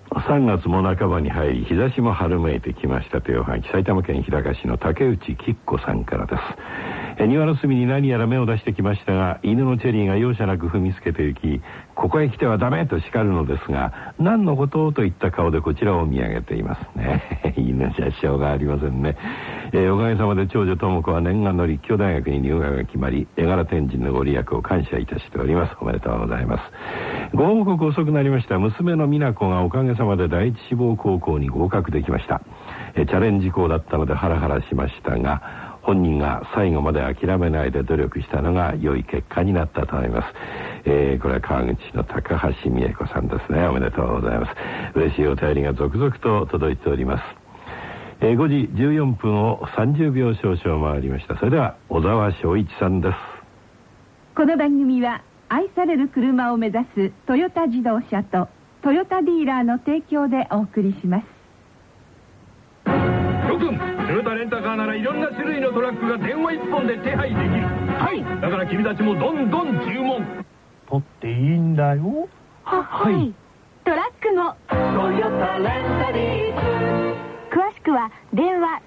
3月も半ばに入り日差しも春めいてきましたというおはがき。埼玉県日高市の竹内吉子さんからです。え庭の隅に何やら目を出してきましたが犬のチェリーが容赦なく踏みつけて行きここへ来てはダメと叱るのですが何のことといった顔でこちらを見上げていますね。犬じゃしょうがありませんね、えーおかげさまで長女智子は念願の立教大学に入学が決まり絵柄天神のご利益を感謝いたしております。おめでとうございます。ご報告遅くなりました。娘の美奈子がおかげさまで第一志望高校に合格できました。えチャレンジ校だったのでハラハラしましたが本人が最後まで諦めないで努力したのが良い結果になったと思います、えーこれは川口の高橋美恵子さんですね。おめでとうございます。嬉しいお便りが続々と届いております。えー5時14分を30秒少々回りました。それでは小沢昭一さんです。この番組は愛される車を目指すトヨタ自動車とトヨタディーラーの提供でお送りします。諸君トヨタレンタカーならいろんな種類のトラックが電話一本で手配できる。はい。だから君たちもどんどん注文。取っていいんだよ。ははい。トラックも。トヨタレンタリー詳しくは電話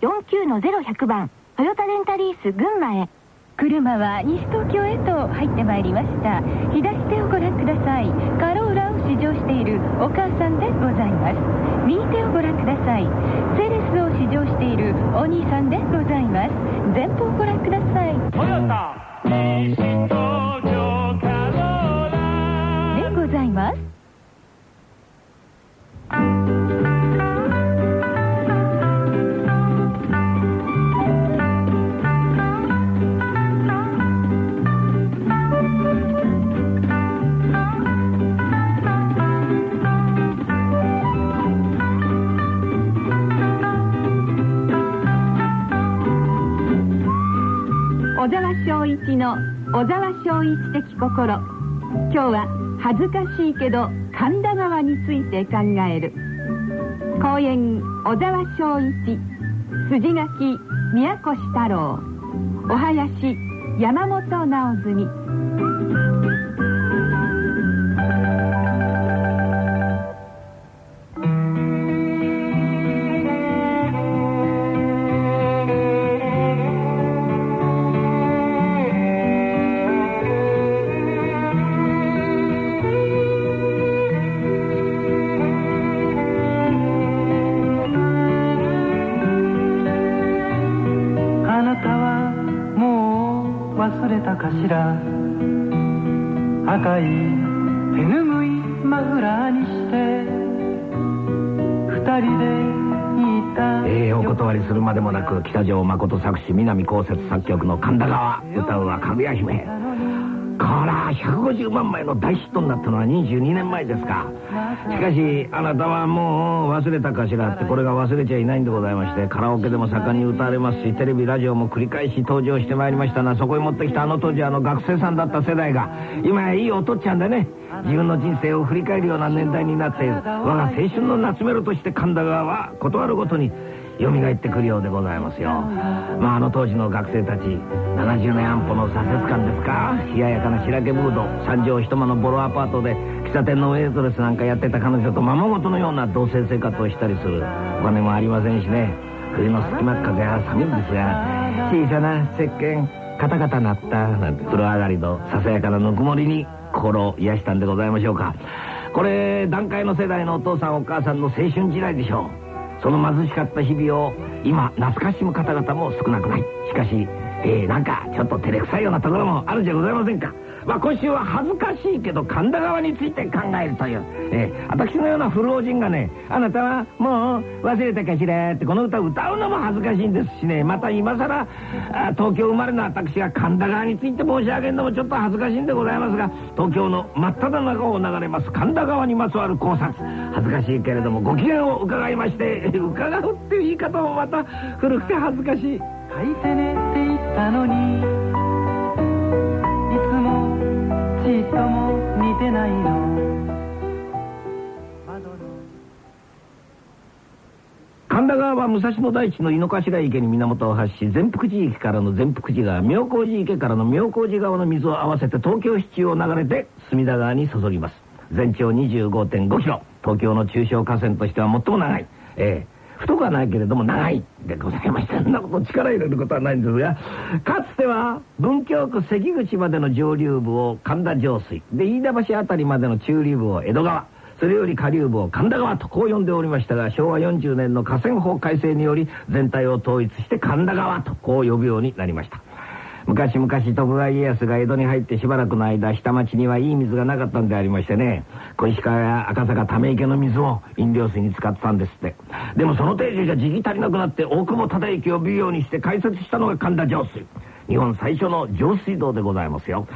0276-49-0100番。トヨタレンタリース群馬へ。車は西東京へと入ってまいりました。左手をご覧ください。カローラを試乗しているお母さんでございます。右手をご覧ください。セレスを試乗しているお兄さんでございます。前方をご覧ください。トヨタ西東京カローラでございます小沢昭一の小沢昭一的心。今日は恥ずかしいけど神田川について考える。公演小沢昭一筋書き宮越太郎。お囃子山本直澄。するまでもなく北条誠作詞南こうせつ作曲の神田川歌うはかぐや姫。こら150万枚の大ヒットになったのは22年前ですか。しかしあなたはもう忘れたかしらってこれが忘れちゃいないんでございましてカラオケでも盛んに歌われますしテレビラジオも繰り返し登場してまいりましたなそこへ持ってきたあの当時あの学生さんだった世代が今やいいお父っちゃんでね。自分の人生を振り返るような年代になっている我が青春の夏メロとして神田川は断るごとに蘇ってくるようでございますよ。まああの当時の学生たち70年安保の左折感ですか。冷ややかな白けムード。三畳一間のボロアパートで喫茶店のウェイトレスなんかやってた彼女とままごとのような同棲生活をしたりする。お金もありませんしね。冬の隙間風は寒いんですが小さな石鹸カタカタ鳴ったなんて風呂上がりのささやかなぬくもりに心を癒したんでございましょうか。これ段階の世代のお父さんお母さんの青春時代でしょう。その貧しかった日々を今懐かしむ方々も少なくない。しかし、えー、なんかちょっと照れくさいようなところもあるじゃございませんか。まあ今週は恥ずかしいけど神田川について考えるという、えー、私のような不老人がねあなたはもう忘れたかしらってこの歌を歌うのも恥ずかしいんですしね。また今更東京生まれの私が神田川について申し上げるのもちょっと恥ずかしいんでございますが東京の真っ只中を流れます神田川にまつわる考察。恥ずかしいけれどもご機嫌を伺いまして 伺うっていう言い方もまた古くて恥ずかしい。書いてねって言ったのに。とも似てないの？神田川は武蔵野大地の井の頭池に源を発し善福寺池からの善福寺川妙高寺池からの妙高寺川の水を合わせて東京市中を流れて隅田川に注ぎます。全長25.5キロ。東京の中小河川としては最も長い。ええ。太くはないけれども長いでございましてそんなこと力入れることはないんですがかつては文京区関口までの上流部を神田上水で飯田橋辺りまでの中流部を江戸川それより下流部を神田川とこう呼んでおりましたが昭和40年の河川法改正により全体を統一して神田川とこう呼ぶようになりました。昔々徳川家康が江戸に入ってしばらくの間下町にはいい水がなかったんでありましてね。小石川や赤坂ため池の水を飲料水に使ってたんですって。でもその程度じゃ時期足りなくなって大久保忠之を美容にして開設したのが神田上水。日本最初の上水道でございますよ。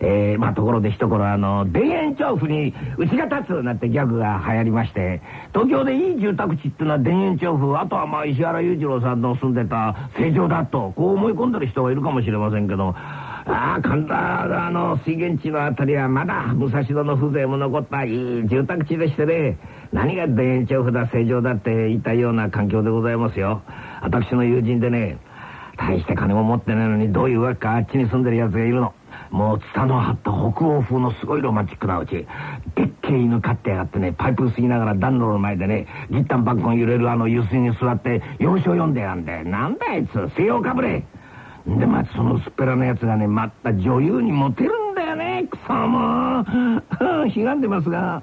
えー、まあところで一頃あの、田園調布にうちが立つなんてギャグが流行りまして、東京でいい住宅地っていうのは田園調布、あとはまあ石原裕次郎さんの住んでた成城だと、こう思い込んでる人がいるかもしれませんけど、ああ、神田川の水源地のあたりはまだ武蔵野の風情も残ったいい住宅地でしてね、何が田園調布だ、成城だって言いたような環境でございますよ。私の友人でね、大して金も持ってないのにどういうわけかあっちに住んでる奴がいるの。もうツタの張った北欧風のすごいロマンチックなうち。でっけえ犬飼ってやがってね、パイプ吸いながら暖炉の前でね、ギッタンバッコン揺れるあの湯水に座って洋書読んでやんで、なんだあいつ、西洋かぶれ。で、まあ、その薄っぺらな奴がね、また女優にモテるんだよね、くそもう。ひがんでますが。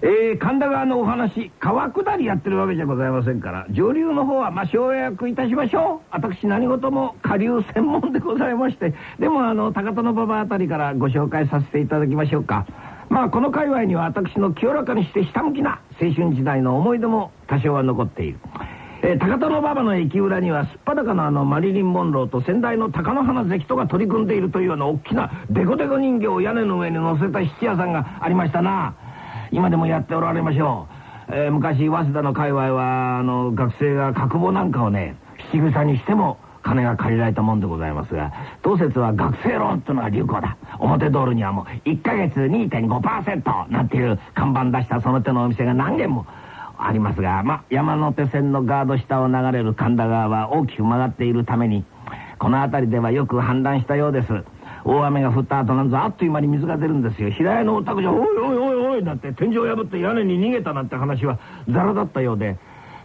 えー、神田川のお話、川下りやってるわけじゃございませんから、上流の方は、まあ、省略いたしましょう。私、何事も下流専門でございまして、でも、あの、高田馬場あたりからご紹介させていただきましょうか。まあ、この界隈には私の清らかにして下向きな青春時代の思い出も多少は残っている。えー、高田馬場の駅裏にはすっぱだかのあのマリリン・モンローと先代の貴乃花関とが取り組んでいるというような大きなデコデコ人形を屋根の上に乗せた質屋さんがありましたな。今でもやっておられましょう、えー、昔早稲田の界隈はあの学生が角棒なんかをね七草にしても金が借りられたもんでございますが当節は学生ローンっていうのが流行だ。表通りにはもう1ヶ月2.5%なんていう看板出したその手のお店が何軒もありますが、まあ、山手線のガード下を流れる神田川は大きく曲がっているためにこの辺りではよく氾濫したようです。大雨が降った後なんぞあっという間に水が出るんですよ。平屋のお宅じゃ「おいおいいおい」だって天井を破って屋根に逃げたなんて話はザラだったようで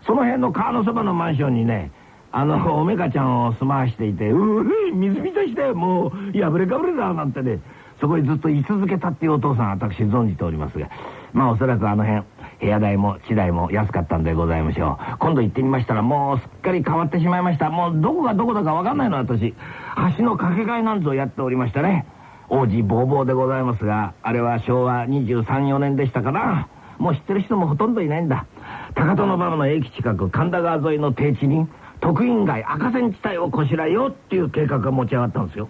その辺の川のそばのマンションにねあのおめかちゃんを住まわしていて「うい水浸しだよもう破れかぶれだ」なんてねそこにずっと居続けたっていうお父さん私存じておりますがまあおそらくあの辺部屋代も地代も安かったんでございましょう。今度行ってみましたらもうすっかり変わってしまいました。もうどこがどこだかわかんないの私。橋の架け替えなんぞやっておりましたね。王子ボーボーでございますがあれは昭和234年でしたかな。もう知ってる人もほとんどいないんだ。高田馬場の駅近く神田川沿いの低地に徳院街赤線地帯をこしらえようっていう計画が持ち上がったんですよ。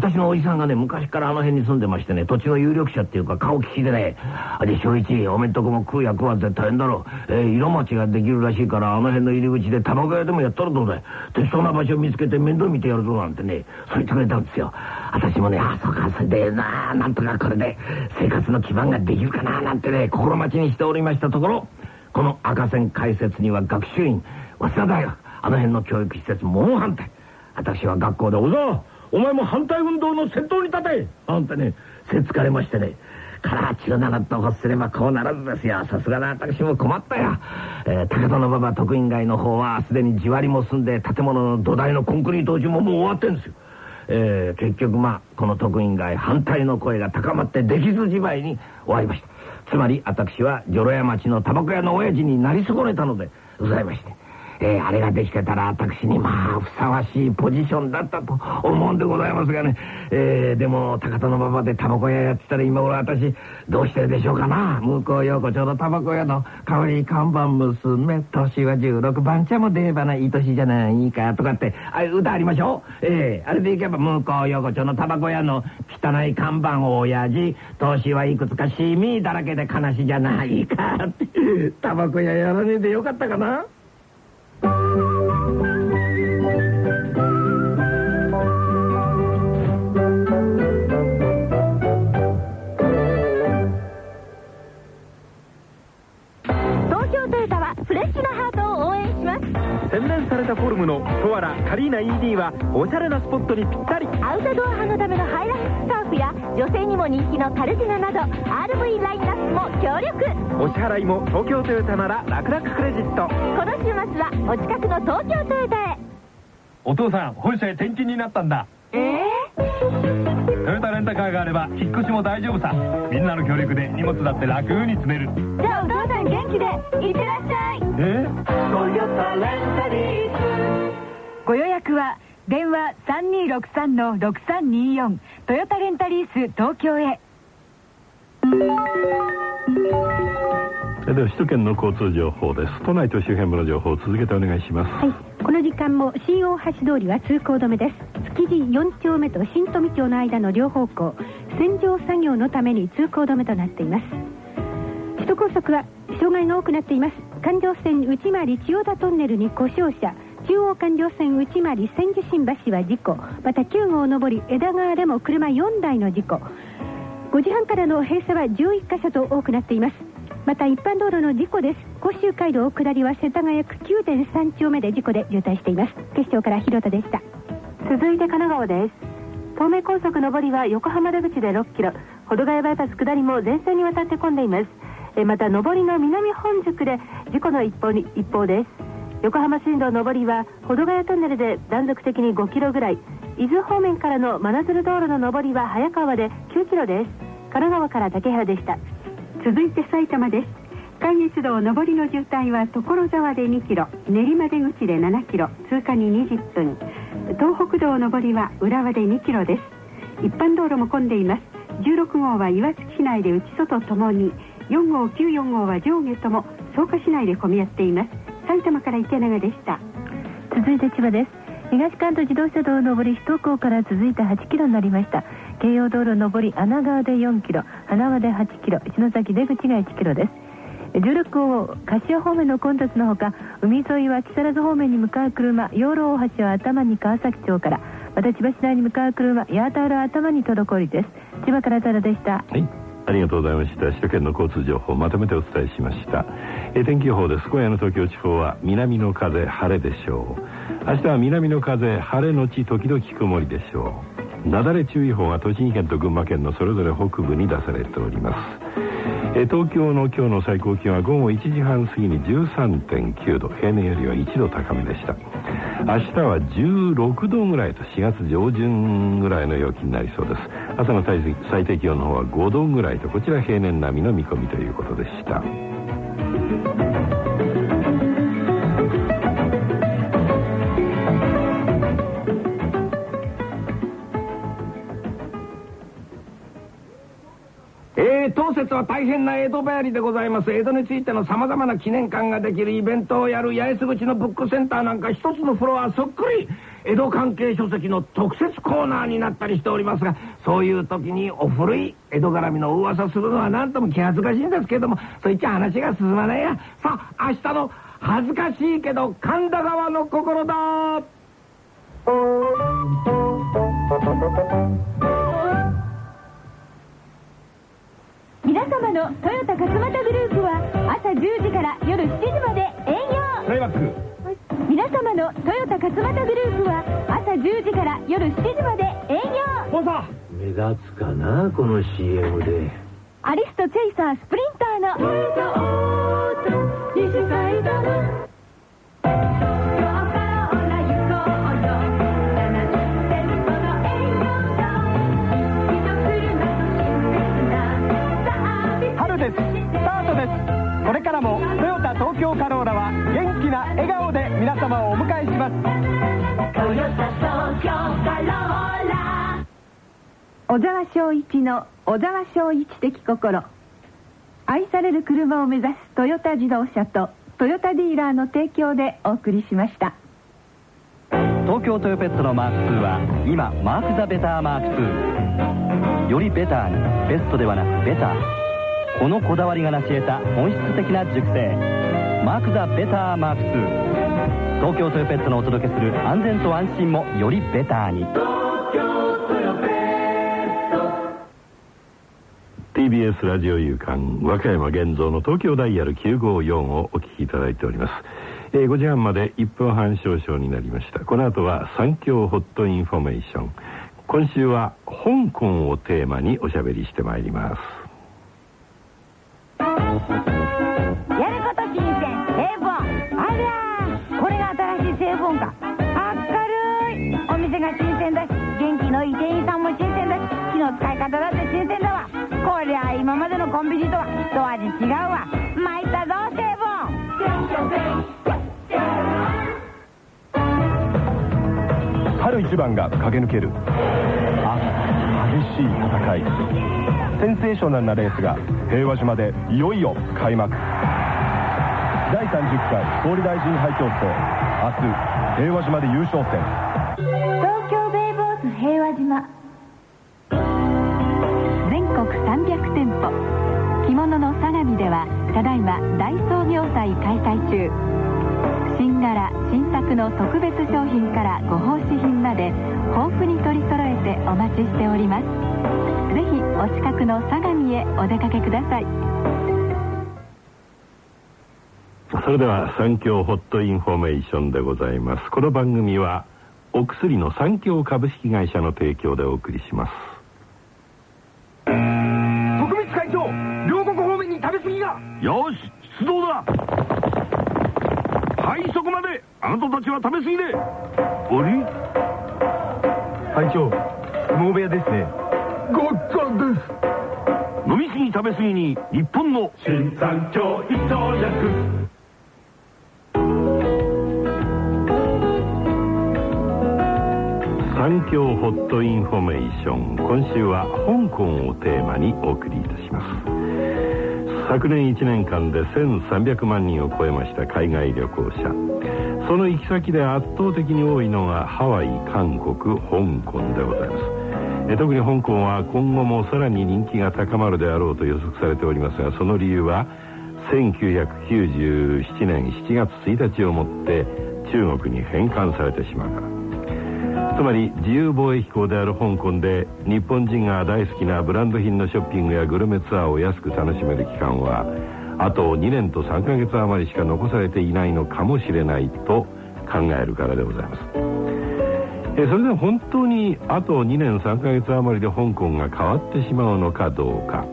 私のおじさんがね昔からあの辺に住んでましてね土地の有力者っていうか顔利きでね「で正一おめんとこも食うや食わずで大変だろ。う、えー、色町ができるらしいからあの辺の入り口で卵屋でもやったらどうだい適当な場所見つけて面倒見てやるぞ」なんてねそう言ってくれたんですよ。私もねあそうかそれでななんとかこれで生活の基盤ができるかななんてね心待ちにしておりましたところこの赤線開設には学習院早稲田大学あの辺の教育施設猛反対。私は学校で「小沢お前も反対運動の先頭に立て!」なんてねせつかれましてねから血を流った欲すればこうならずですよ。さすがな私も困ったよ、えー、高田馬場特院街の方はすでに地割りも済んで建物の土台のコンクリート打ちももう終わってんですよ。えー、結局まあこの特院街反対の声が高まってできずじまいに終わりました。つまり私は女呂屋町のタバコ屋の親父になり損ねたのでございまして。えー、あれができてたら私にまあふさわしいポジションだったと思うんでございますがね、えー、でも高田馬場でタバコ屋やってたら今頃私どうしてるでしょうかな。向こう横丁のタバコ屋の可愛い看板娘年は16番茶も出ればない年じゃないかとかって。あれ歌ありましょう。ええー、あれでいけば向こう横丁のタバコ屋の汚い看板親父年はいくつかシミだらけで悲しじゃないかって。タバコ屋やらねえでよかったかな。カリーナ ED はおしゃれなスポットにぴったり。アウトドア派のためのハイラックスカーフや女性にも人気のカルティナなど RV ラインナップも強力。お支払いも東京トヨタなら楽々クレジット。この週末はお近くの東京トヨタへ。お父さん本社へ転勤になったんだ。えー、トヨタレンタカーがあれば引っ越しも大丈夫さ。みんなの協力で荷物だって楽に積める。じゃあお父さん元気でいってらっしゃい。え？トヨタレンタリースご予約は電話3263-6324トヨタレンタリース東京へそれでは首都圏の交通情報です。都内と周辺部の情報を続けてお願いします。はい。この時間も新大橋通りは通行止めです。築地4丁目と新富町の間の両方向。洗浄作業のために通行止めとなっています。首都高速は障害が多くなっています。環状線内回り千代田トンネルに故障車中央環状線内回り千住新橋は事故。また9号上り枝川でも車4台の事故。5時半からの閉鎖は11カ所と多くなっています。また一般道路の事故です。甲州街道下りは世田谷区9.3丁目で事故で渋滞しています。警視庁から広田でした続いて神奈川です東名高速上りは横浜出口で6キロ保土ヶ谷バイパス下りも全線にわたって混んでいます。えまた上りの南本宿で事故の一方に一方です。横浜新道上りは保土ヶ谷トンネルで断続的に5キロぐらい。伊豆方面からの真鶴道路の上りは早川で9キロです。神奈川から竹原でした。続いて埼玉です。関越道上りの渋滞は所沢で2キロ。練馬出口で7キロ。通過に20分。東北道上りは浦和で2キロです。一般道路も混んでいます。16号は岩槻市内で内外ともに。4号94号は上下とも。草加市内で混み合っています。埼玉から池永でした。続いて千葉です東関東自動車道上り首都高から続いて8キロになりました。京葉道路上り穴川で4キロ花輪で8キロ篠崎出口が1キロです。16号柏方面の混雑のほか海沿いは木更津方面に向かう車養老大橋は頭に川崎町からまた千葉市内に向かう車八幡浦頭に滞りです。千葉からザラでした。はい。ありがとうございました。首都圏の交通情報をまとめてお伝えしました。え天気予報です。今夜の東京地方は南の風晴れでしょう。明日は南の風晴れのち時々曇りでしょう。雪崩注意報が栃木県と群馬県のそれぞれ北部に出されております。え東京の今日の最高気温は午後1時半過ぎに13.9度。平年よりは1度高めでした。明日は16度ぐらいと4月上旬ぐらいの陽気になりそうです。朝の最低気温の方は5度ぐらいとこちら平年並みの見込みということでした。えー、当節は大変な江戸流行りでございます。江戸についてのさまざまな記念館ができるイベントをやる八重洲口のブックセンターなんか一つのフロアそっくり江戸関係書籍の特設コーナーになったりしておりますがそういう時にお古い江戸絡みの噂するのは何とも気恥ずかしいんですけどもそういっちゃ話が進まないや。さあ明日の恥ずかしいけど神田川の心だ。皆様のトヨタ勝俣グループは朝10時から夜7時まで営業。プレイバック皆様のトヨタ勝俣グループは朝10時から夜7時まで営業。ボンサ目立つかなこの CM で。アリストチェイサースプリンターの。西サイドの春これからもトヨタ東京カローラは元気な笑顔で皆様をお迎えします。トヨタ東京カローラ。小沢昭一の小沢昭一的心。愛される車を目指すトヨタ自動車とトヨタディーラーの提供でお送りしました。東京トヨペットのマーク2は今マーク・ザ・ベターマーク2よりベターにベストではなくベターこのこだわりが成し得た本質的な熟成。 Mark the Better マーク2東京トヨペットのお届けする安全と安心もよりベターに。TBS ラジオ夕刊若山弦蔵の東京ダイヤル954をお聞きいただいております、えー5時半まで1分半少々になりました。この後は三共ホットインフォメーション。今週は香港をテーマにおしゃべりしてまいります。こと新鮮平凡ありゃーこれが新しい成分か明るいお店が新鮮だし元気のいい店員さんも新鮮だし火の使い方だって新鮮だわこりゃ今までのコンビニとは一味違うわ参ったぞ成春一番が駆け抜ける。熱く激しい戦い。センセーショナルなレースが平和島でいよいよ開幕。第30回総理大臣杯競争明日平和島で優勝戦。東京ベイボーズ平和島。全国300店舗。着物の相模ではただいま大創業祭開催中。新柄新作の特別商品からご奉仕品まで豊富に取り揃えてお待ちしております。ぜひお近くのさが美へお出かけください。それでは三共ホットインフォメーションでございます。この番組はお薬の三共株式会社の提供でお送りします。あなたたちは食べ過ぎで。あれ会長相撲部屋ですね。ごっつぁんです。飲み過ぎ食べ過ぎに日本の新三共胃腸薬三共ホットインフォメーション。今週は香港をテーマにお送りいたします昨年1年間で1300万人を超えました海外旅行者。その行き先で圧倒的に多いのがハワイ韓国香港でございます。特に香港は今後もさらに人気が高まるであろうと予測されておりますがその理由は1997年7月1日をもって中国に返還されてしまうから。つまり自由貿易港である香港で日本人が大好きなブランド品のショッピングやグルメツアーを安く楽しめる期間はあと2年と3ヶ月余りしか残されていないのかもしれないと考えるからでございます。えそれで本当にあと2年3ヶ月余りで香港が変わってしまうのかどうか。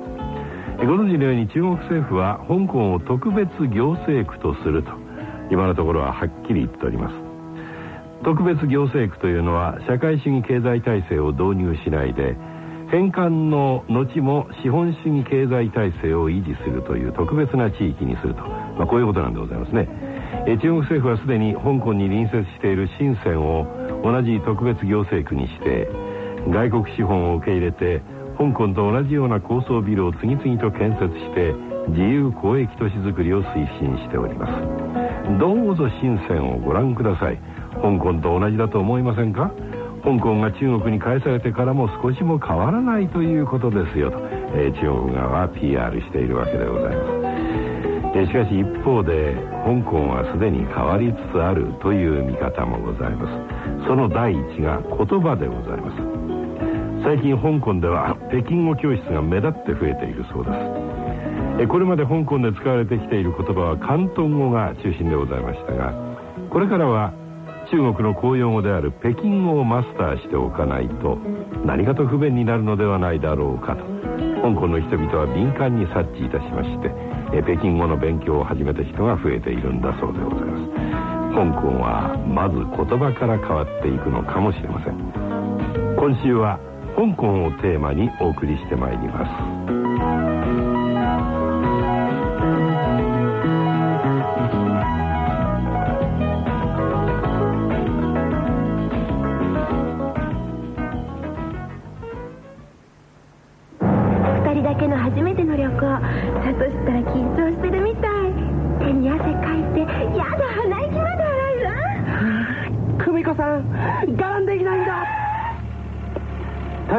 ご存知のように中国政府は香港を特別行政区とすると今のところははっきり言っております。特別行政区というのは社会主義経済体制を導入しないで返還の後も資本主義経済体制を維持するという特別な地域にすると、まあ、こういうことなんでございますね。え中国政府はすでに香港に隣接している深センを同じ特別行政区にして外国資本を受け入れて香港と同じような高層ビルを次々と建設して自由公益都市づくりを推進しております。どうぞ深センをご覧ください。香港と同じだと思いませんか？香港が中国に返されてからも少しも変わらないということですよと、えー、中国側は PR しているわけでございます、え、しかし一方で香港はすでに変わりつつあるという見方もございます。その第一が言葉でございます。最近香港では北京語教室が目立って増えているそうです。これまで香港で使われてきている言葉は広東語が中心でございましたがこれからは中国の公用語である北京語をマスターしておかないと何かと不便になるのではないだろうかと。香港の人々は敏感に察知いたしまして北京語の勉強を始めた人が増えているんだそうでございます。香港はまず言葉から変わっていくのかもしれません。今週は香港をテーマにお送りしてまいります。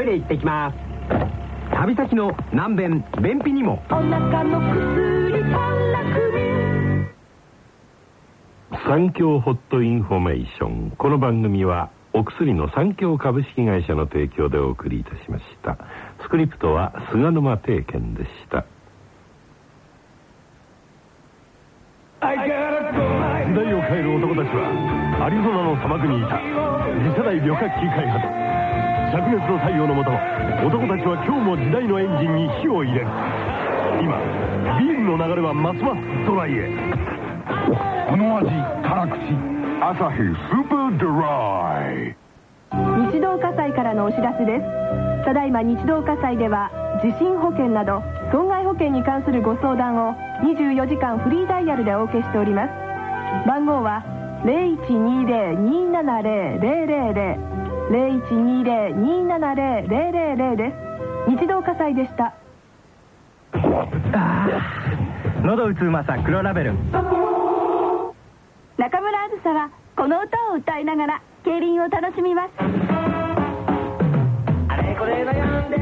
トイレ行ってきます。旅先の軟便便秘にも。お腹の薬三共ホットインフォメーション。この番組はお薬の三共株式会社の提供でお送りいたしました。スクリプトは菅沼定健でした。時代を変える男たちはアリゾナの砂漠にいた。次世代旅客機開発灼熱の太陽のもと男たちは今日も時代のエンジンに火を入れる。今ビールの流れはますますドライへ。この味辛口。アサヒスーパードライ。日動火災からのお知らせです。ただいま日動火災では地震保険など損害保険に関するご相談を24時間フリーダイヤルでお受けしております。番号は0120-270-000 0120-270-000です。日動火災でした。喉打つうまさ黒ラベル。中村あずさはこの歌を歌いながら競輪を楽しみます。あれこれ悩んで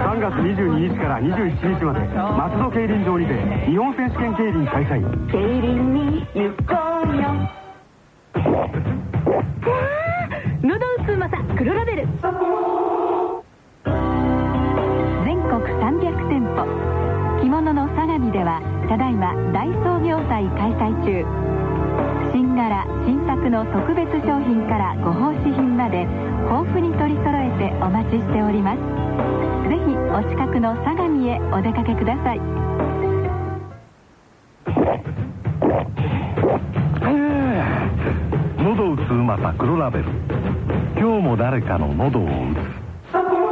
3月22日から27日まで松戸競輪場にて日本選手権競輪開催。競輪に行こうよ。喉打つうまさ黒ラベル。全国300店舗。着物の相模ではただいま大創業祭開催中。新柄新作の特別商品からご奉仕品まで豊富に取り揃えてお待ちしております。ぜひお近くの相模へお出かけください。喉打つうまさ黒ラベル。今日も誰かの喉を打つ。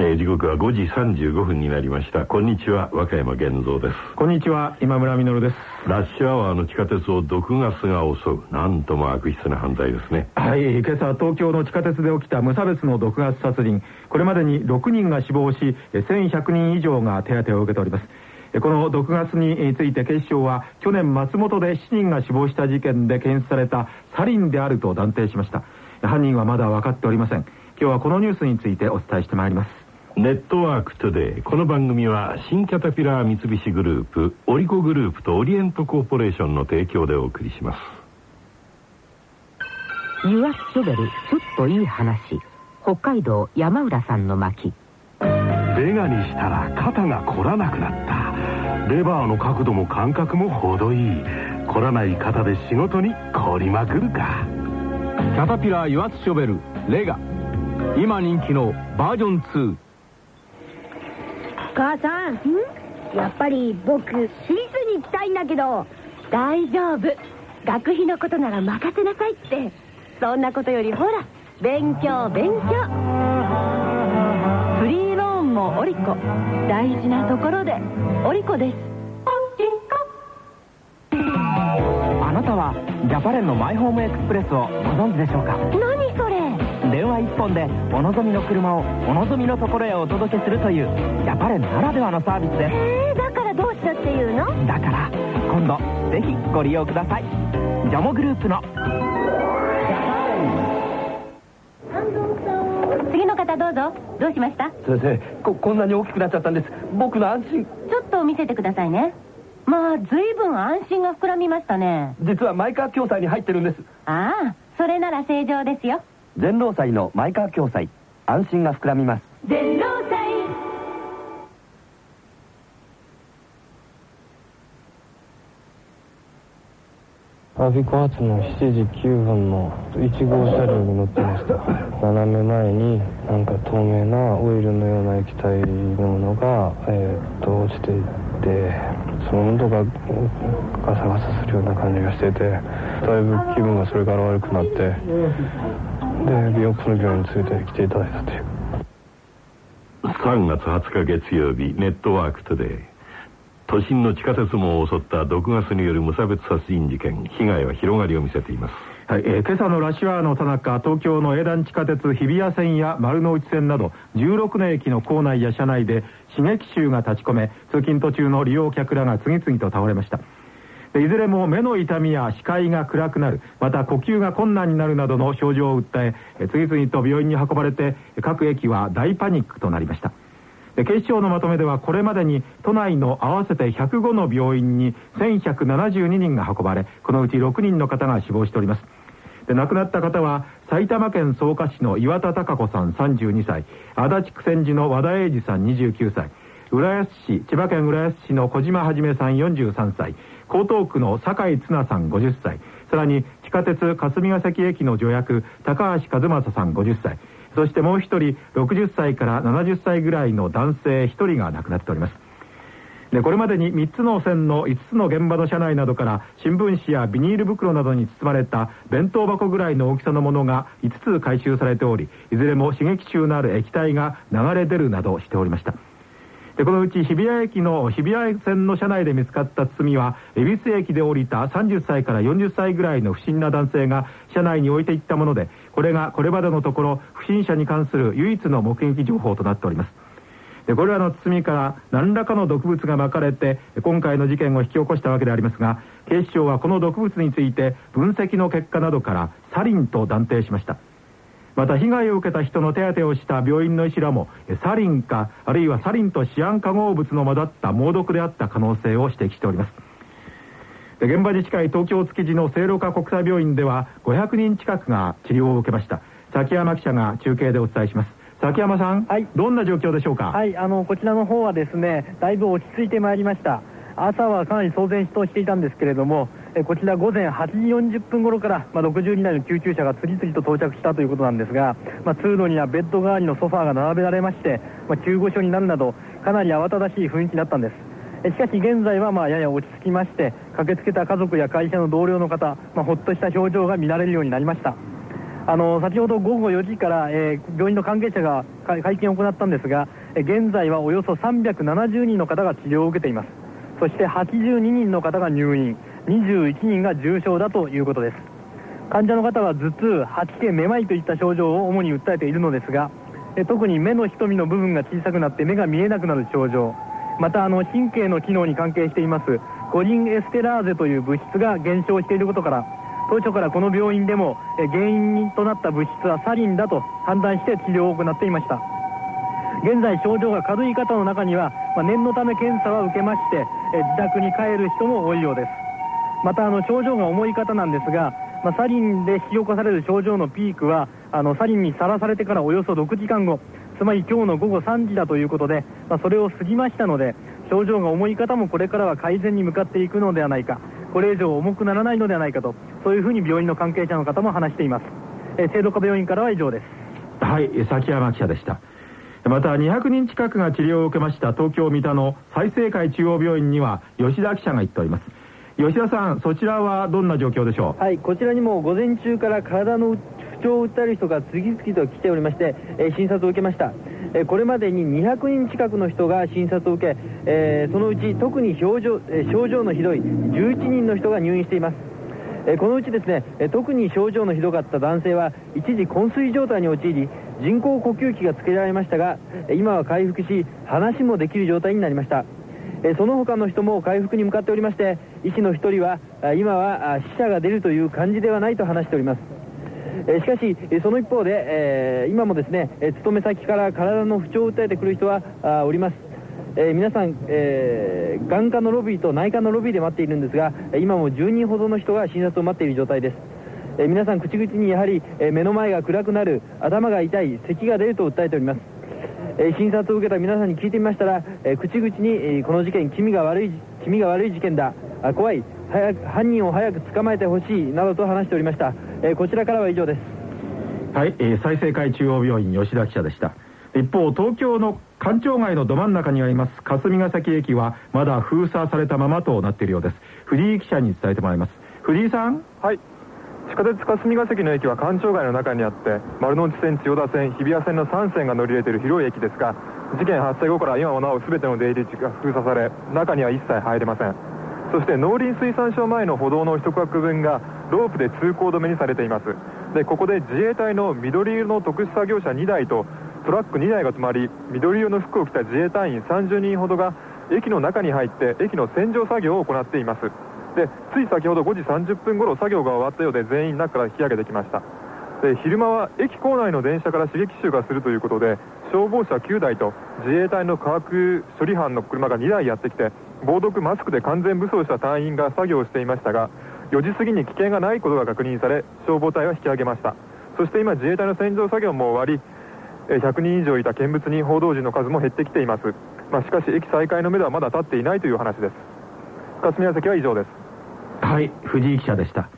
えー、時刻は5時35分になりました。こんにちは和歌山源三です。こんにちは今村実です。ラッシュアワーの地下鉄を毒ガスが襲う。なんとも悪質な犯罪ですね。はい今朝東京の地下鉄で起きた無差別の毒ガス殺人。これまでに6人が死亡し1100人以上が手当てを受けております。この毒ガスについて警視庁は去年松本で7人が死亡した事件で検出されたサリンであると断定しました。犯人はまだ分かっておりません。今日はこのニュースについてお伝えしてまいりますネットワークトゥデイこの番組は新キャタピラー三菱グループオリコグループとオリエントコーポレーションの提供でお送りします。油圧ショベルちょっといい話。北海道山浦さんの巻。ベガにしたら肩が凝らなくなった。レバーの角度も感覚も程いい。凝らない肩で仕事に凝りまくるか。キャタピラー油圧ショベルレガ。今人気のバージョン2母さん。やっぱり僕スイスに行きたいんだけど大丈夫。学費のことなら任せなさいって。そんなことよりほら勉強勉強。フリーローンもオリコ大事なところでオリコです。あなたはジャパレンのマイホームエクスプレスをご存知でしょうか？何？電話一本でお望みの車をお望みのところへお届けするというジャパレンならではのサービスです。えー、だからどうしたっていうの？だから今度ぜひご利用ください。ジャモグループの。次の方どうぞ。どうしました？先生ここんなに大きくなっちゃったんです。僕の安心。ちょっと見せてくださいね。まあ随分安心が膨らみましたね。実はマイカー共済に入ってるんです。ああそれなら正常ですよ全労祭のマイカー共済安心が膨らみます。全労祭。アビコ発の7時9分の1号車両に乗ってました。斜め前になんか透明なオイルのような液体のものが、えー、っと落ちていってその温度がガサガサするような感じがしててだいぶ気分がそれから悪くなってで美容区の病院に連れてきていただいたという。3月20日月曜日ネットワークトゥデイ。都心の地下鉄網を襲った毒ガスによる無差別殺人事件被害は広がりを見せています。はい、えー、今朝のラッシュアワーのさなか東京の営団地下鉄日比谷線や丸の内線など16の駅の構内や車内で刺激臭が立ち込め通勤途中の利用客らが次々と倒れましたいずれも目の痛みや視界が暗くなるまた呼吸が困難になるなどの症状を訴え次々と病院に運ばれて各駅は大パニックとなりました。警視庁のまとめではこれまでに都内の合わせて105の病院に1172人が運ばれこのうち6人の方が死亡しております。で亡くなった方は埼玉県草加市の岩田孝子さん32歳。足立区千寺の和田英二さん29歳。浦安市千葉県浦安市の小島はじめさん43歳。江東区の酒井綱さん50歳。さらに地下鉄霞ヶ関駅の助役高橋和正さん50歳。そしてもう一人60歳から70歳ぐらいの男性1人が亡くなっております。でこれまでに3つの線の5つの現場の車内などから新聞紙やビニール袋などに包まれた弁当箱ぐらいの大きさのものが5つ回収されておりいずれも刺激臭のある液体が流れ出るなどしておりました。でこのうち日比谷駅の日比谷線の車内で見つかった包みは恵比寿駅で降りた30歳から40歳ぐらいの不審な男性が車内に置いていったものでこれがこれまでのところ不審者に関する唯一の目撃情報となっております。でこれらの包みから何らかの毒物がまかれて今回の事件を引き起こしたわけでありますが警視庁はこの毒物について分析の結果などからサリンと断定しました。また被害を受けた人の手当てをした病院の医師らもサリンかあるいはサリンとシアン化合物の混ざった猛毒であった可能性を指摘しております。現場に近い東京築地の聖路加国際病院では500人近くが治療を受けました。崎山記者が中継でお伝えします。崎山さん、はい、どんな状況でしょうか？はいあのこちらの方はですねだいぶ落ち着いてまいりました。朝はかなり騒然としていたんですけれどもえこちら午前8時40分頃から、まあ、60台の救急車が次々と到着したということなんですが、まあ、通路にはベッド代わりのソファーが並べられまして、まあ、救護所になるなどかなり慌ただしい雰囲気だったんです。しかし現在はまあやや落ち着きまして駆けつけた家族や会社の同僚の方、まあ、ほっとした表情が見られるようになりました。あの先ほど午後4時から、えー、病院の関係者が会見を行ったんですが現在はおよそ370人の方が治療を受けています。そして82人の方が入院。21人が重症だということです。患者の方は頭痛吐き気めまいといった症状を主に訴えているのですが特に目の瞳の部分が小さくなって目が見えなくなる症状。またあの神経の機能に関係していますコリンエステラーゼという物質が減少していることから当初からこの病院でも原因となった物質はサリンだと判断して治療を行っていました。現在症状が軽い方の中には、ま、念のため検査は受けまして自宅に帰る人も多いようです。またあの症状が重い方なんですが、まあ、サリンで引き起こされる症状のピークはあのサリンにさらされてからおよそ6時間後つまり今日の午後3時だということで、まあ、それを過ぎましたので症状が重い方もこれからは改善に向かっていくのではないかこれ以上重くならないのではないかとそういうふうに病院の関係者の方も話しています、えー、聖路加病院からは以上です。はい崎山記者でした。また200人近くが治療を受けました東京三田の済生会中央病院には吉田記者が行っております。吉田さんそちらはどんな状況でしょう？はいこちらにも午前中から体の不調を訴える人が次々と来ておりまして、えー、診察を受けました。えこれまでに200人近くの人が診察を受け、えー、そのうち特に症状,、え症状のひどい11人の人が入院しています。えこのうちですね、え特に症状のひどかった男性は一時昏睡状態に陥り人工呼吸器がつけられましたが今は回復し話もできる状態になりました。その他の人も回復に向かっておりまして医師の1人は今は死者が出るという感じではないと話しております。しかしその一方で今もですね勤め先から体の不調を訴えてくる人はおります。え、皆さん、えー、眼科のロビーと内科のロビーで待っているんですが今も10人ほどの人が診察を待っている状態です。え皆さん口々にやはり、え目の前が暗くなる頭が痛い咳が出ると訴えております、え診察を受けた皆さんに聞いてみましたら、え口々に、えこの事件気味が悪い気味が悪い事件だ。あ怖い。早く犯人を早く捕まえてほしいなどと話しておりました、えこちらからは以上です。はい、えー、再生会中央病院吉田記者でした。一方東京の官庁街のど真ん中にあります霞ヶ関駅はまだ封鎖されたままとなっているようです。藤井記者に伝えてもらいます。藤井さん？はい地下鉄霞ヶ関の駅は官庁街の中にあって丸の内線千代田線日比谷線の3線が乗り入れている広い駅ですが事件発生後から今もなお全ての出入り口が封鎖され中には一切入れません。そして農林水産省前の歩道の一区画分がロープで通行止めにされています。でここで自衛隊の緑色の特殊作業車2台とトラック2台が止まり緑色の服を着た自衛隊員30人ほどが駅の中に入って駅の洗浄作業を行っています。でつい先ほど5時30分頃作業が終わったようで全員中から引き上げてきました。で昼間は駅構内の電車から刺激臭がするということで消防車9台と自衛隊の化学処理班の車が2台やってきて防毒マスクで完全武装した隊員が作業していましたが4時過ぎに危険がないことが確認され消防隊は引き上げました。そして今自衛隊の洗浄作業も終わり100人以上いた見物人報道陣の数も減ってきています、まあ、しかし駅再開のめどはまだ立っていないという話です。霞ヶ関は以上です。はい藤井記者でした。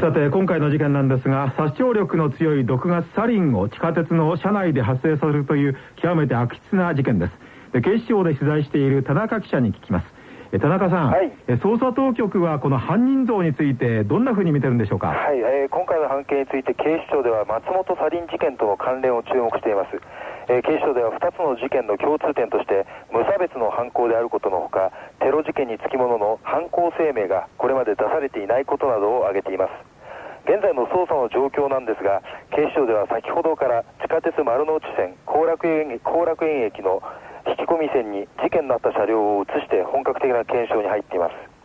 さて今回の事件なんですが殺傷力の強い毒ガスサリンを地下鉄の車内で発生させるという極めて悪質な事件です。で警視庁で取材している田中記者に聞きます。田中さん、はい、捜査当局はこの犯人像についてどんなふうに見てるんでしょうか、はいえー、今回の判決について警視庁では松本サリン事件との関連を注目していますえー、警視庁では2つの事件の共通点として無差別の犯行であることのほかテロ事件につきものの犯行声明がこれまで出されていないことなどを挙げています。現在の捜査の状況なんですが警視庁では先ほどから地下鉄丸の内線後楽園後楽園駅の引き込み線に事件のあった車両を移して本格的な検証に入っています。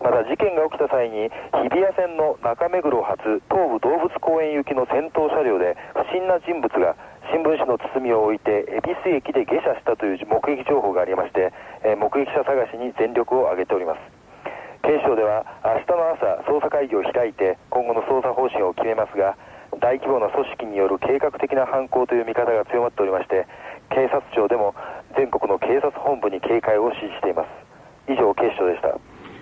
また事件が起きた際に日比谷線の中目黒発東武動物公園行きの先頭車両で不審な人物が新聞紙の包みを置いて恵比寿駅で下車したという目撃情報がありまして、え、目撃者探しに全力を挙げております。警視庁では明日の朝捜査会議を開いて今後の捜査方針を決めますが大規模な組織による計画的な犯行という見方が強まっておりまして警察庁でも全国の警察本部に警戒を指示しています。以上警視庁でした。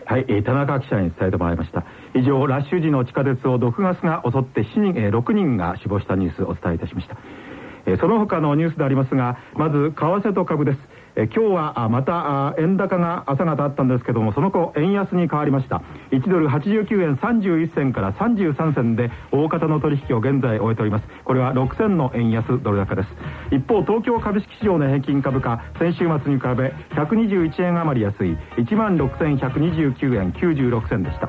はい、え、田中記者に伝えてもらいました。以上ラッシュ時の地下鉄を毒ガスが襲って7人、え、6人が死亡したニュースをお伝えいたしました。その他のニュースでありますがまず為替と株です。え今日はまた円高が朝方あったんですけどもその後円安に変わりました。1ドル89円31銭から33銭で大方の取引を現在終えております。これは6銭の円安ドル高です。一方東京株式市場の平均株価先週末に比べ121円余り安い1万6129円96銭でした。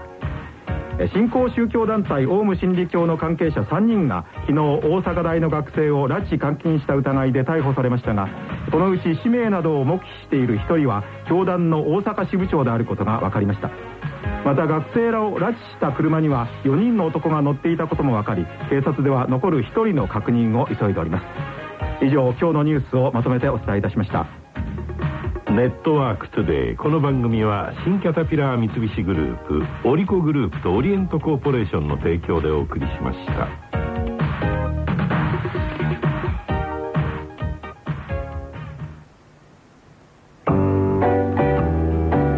新興宗教団体オウム真理教の関係者3人が昨日大阪大の学生を拉致監禁した疑いで逮捕されましたがこのうち氏名などを黙秘している1人は教団の大阪支部長であることが分かりました。また学生らを拉致した車には4人の男が乗っていたことも分かり警察では残る1人の確認を急いでおります。以上今日のニュースをまとめてお伝えいたしました。ネットワークトゥデイこの番組は新キャタピラー三菱グループオリコグループとオリエントコーポレーションの提供でお送りしました。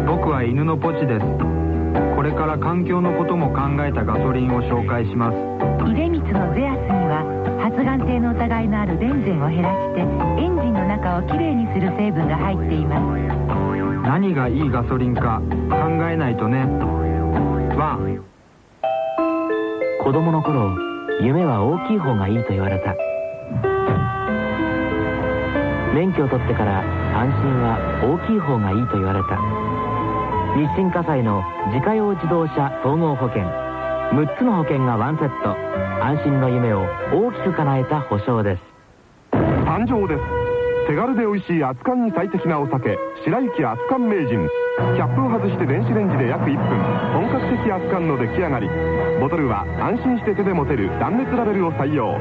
僕は犬のポチです。ここれから環境のことも考えたガソリンを紹介します。出光のゼアスには発がん性の疑いのあるベンゼンを減らしてエンジンの中をきれいにする成分が入っています。何がいいガソリンか考えないとね。ワン。子供の頃夢は大きい方がいいと言われた。免許を取ってから安心は大きい方がいいと言われた日清火災の自家用自動車総合保険。6つの保険がワンセット。安心の夢を大きく叶えた保証です。誕生です。手軽で美味しい熱燗に最適なお酒。白雪熱燗名人。キャップを外して電子レンジで約1分。本格的熱燗の出来上がり。ボトルは安心して手で持てる断熱ラベルを採用。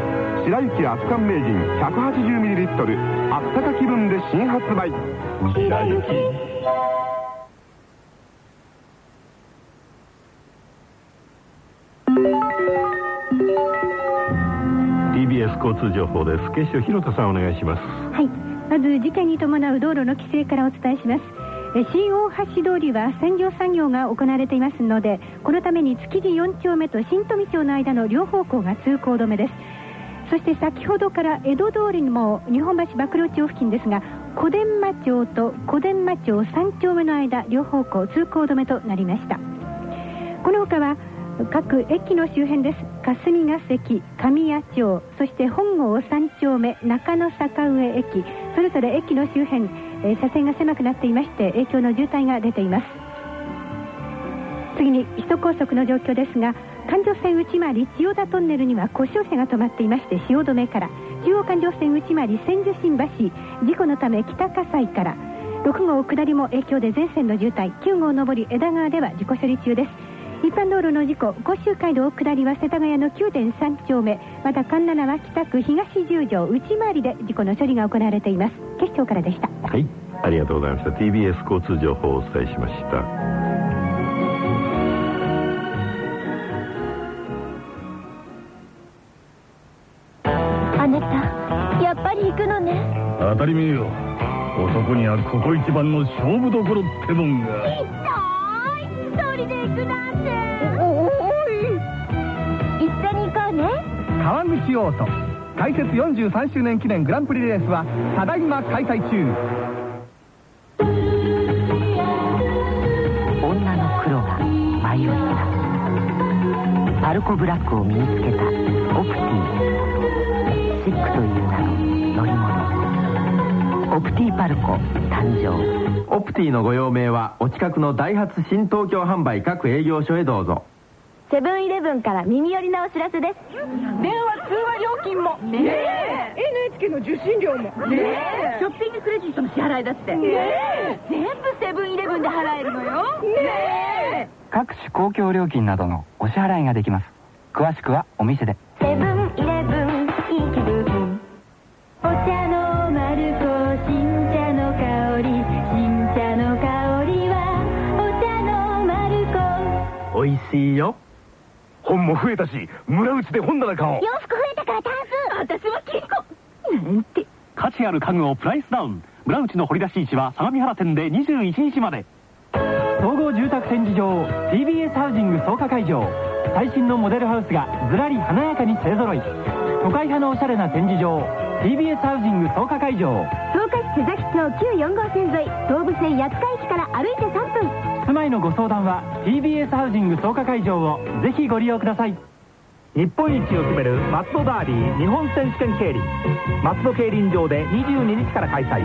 白雪熱燗名人。180ml あったか気分で新発売。白雪 TBS 交通情報です。警視庁広田さんお願いします。はい。まず事件に伴う道路の規制からお伝えします。新大橋通りは洗浄作業が行われていますのでこのために築地4丁目と新富町の間の両方向が通行止めです。そして先ほどから江戸通りにも日本橋幕僚町付近ですが小伝馬町と小伝馬町3丁目の間両方向通行止めとなりました。この他は各駅の周辺です。霞ヶ関神谷町そして本郷3丁目中野坂上駅それぞれ駅の周辺、えー車線が狭くなっていまして影響の渋滞が出ています。次に首都高速の状況ですが環状線内回り千代田トンネルには故障車が止まっていまして汐留から中央環状線内回り千住新橋事故のため北葛西から6号下りも影響で全線の渋滞9号上り枝川では事故処理中です。一般道路の事故甲州街道下りは世田谷の9.3丁目また環七は北区東十条内回りで事故の処理が行われています。警視庁からでした。はいありがとうございました。TBS 交通情報をお伝えしました。あなたやっぱり行くのね。当たり前よ。男にはここ一番の勝負どころってもんが川口オート開設43周年記念グランプリレースはただいま開催中。女の黒が迷いたパルコブラックを身につけたオプティ。シックという名の乗り物。オプティパルコ誕生。オプティのご用命はお近くのダイハツ新東京販売各営業所へどうぞセブンイレブンから耳寄りなお知らせです。電話通話料金もねえ。NHK の受信料もねえ。ショッピングクレジットの支払いだって。ねえ。全部セブンイレブンで払えるのよ。ねえ。各種公共料金などのお支払いができます。詳しくはお店で。セブンイレブンいい気分。お茶の丸子新茶の香り。新茶の香りはお茶の丸子。美味しいよ本も増えたし村内で本棚買おう。洋服増えたからタンス私は金庫。なんて。価値ある家具をプライスダウン。村内の掘り出し市は相模原店で21日まで。総合住宅展示場 TBS ハウジング草加会場。最新のモデルハウスがずらり華やかに勢ぞろい。都会派のおしゃれな展示場 TBS ハウジング草加会場。草加市瀬崎町旧4号線沿い東武線八塚駅から歩いて3分。住まいのご相談は TBS ハウジング草加会場をぜひご利用ください日本一を決める松戸ダービー日本選手権競輪。松戸競輪場で22日から開催。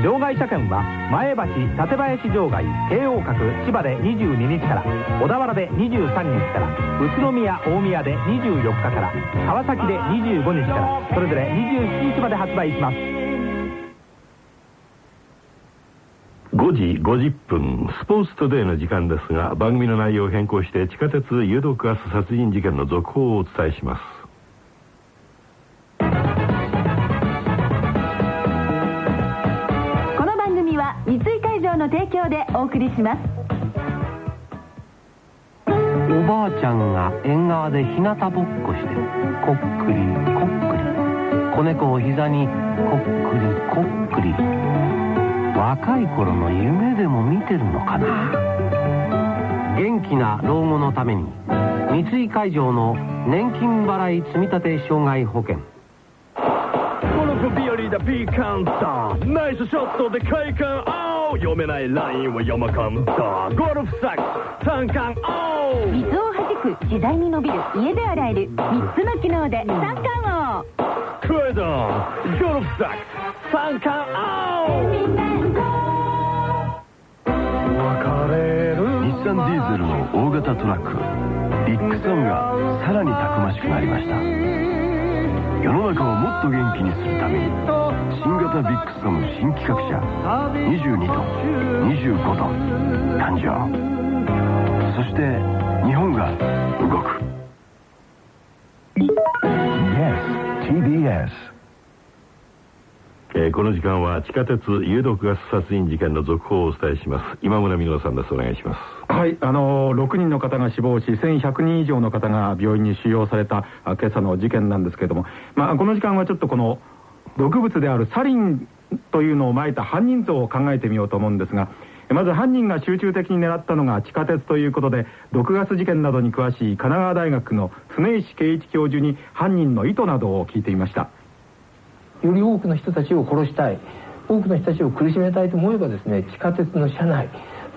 場外車検は前橋館林場外京王閣千葉で22日から。小田原で23日から。宇都宮大宮で24日から。川崎で25日から。それぞれ27日まで発売します。5時50分スポーツトゥデイの時間ですが番組の内容を変更して地下鉄有毒ガス殺人事件の続報をお伝えします。この番組は三井会場の提供でお送りします。おばあちゃんが縁側で日向ぼっこしてこっくりこっくり。子猫を膝にこっくりこっくり若い頃の夢でも見てるのかな？元気な老後のために三井会場の年金払い積立障害保険。ゴルフ日和だピーカンさナイスショットで快感お読めないラインは山間だゴルフサック三冠お水を弾く自在に伸びる家で洗える3つの機能で三冠王。クエドンゴルフサック三冠日産ディーゼルの大型トラックビッグサムがさらにたくましくなりました。世の中をもっと元気にするために新型ビッグサム新規格車22トン25トン誕生。そして日本が動く。Yes, TBS えーこの時間は地下鉄有毒ガス殺人事件の続報をお伝えします。今村美乃さんです。お願いします。はい、あのー、6人の方が死亡し、1100人以上の方が病院に収容された今朝の事件なんですけれども、まあ、この時間はちょっとこの毒物であるサリンというのをまいた犯人像を考えてみようと思うんですが、まず犯人が集中的に狙ったのが地下鉄ということで、毒ガス事件などに詳しい神奈川大学の常石圭一教授に犯人の意図などを聞いてみました。より多くの人たちを殺したい。多くの人たちを苦しめたいと思えばですね地下鉄の車内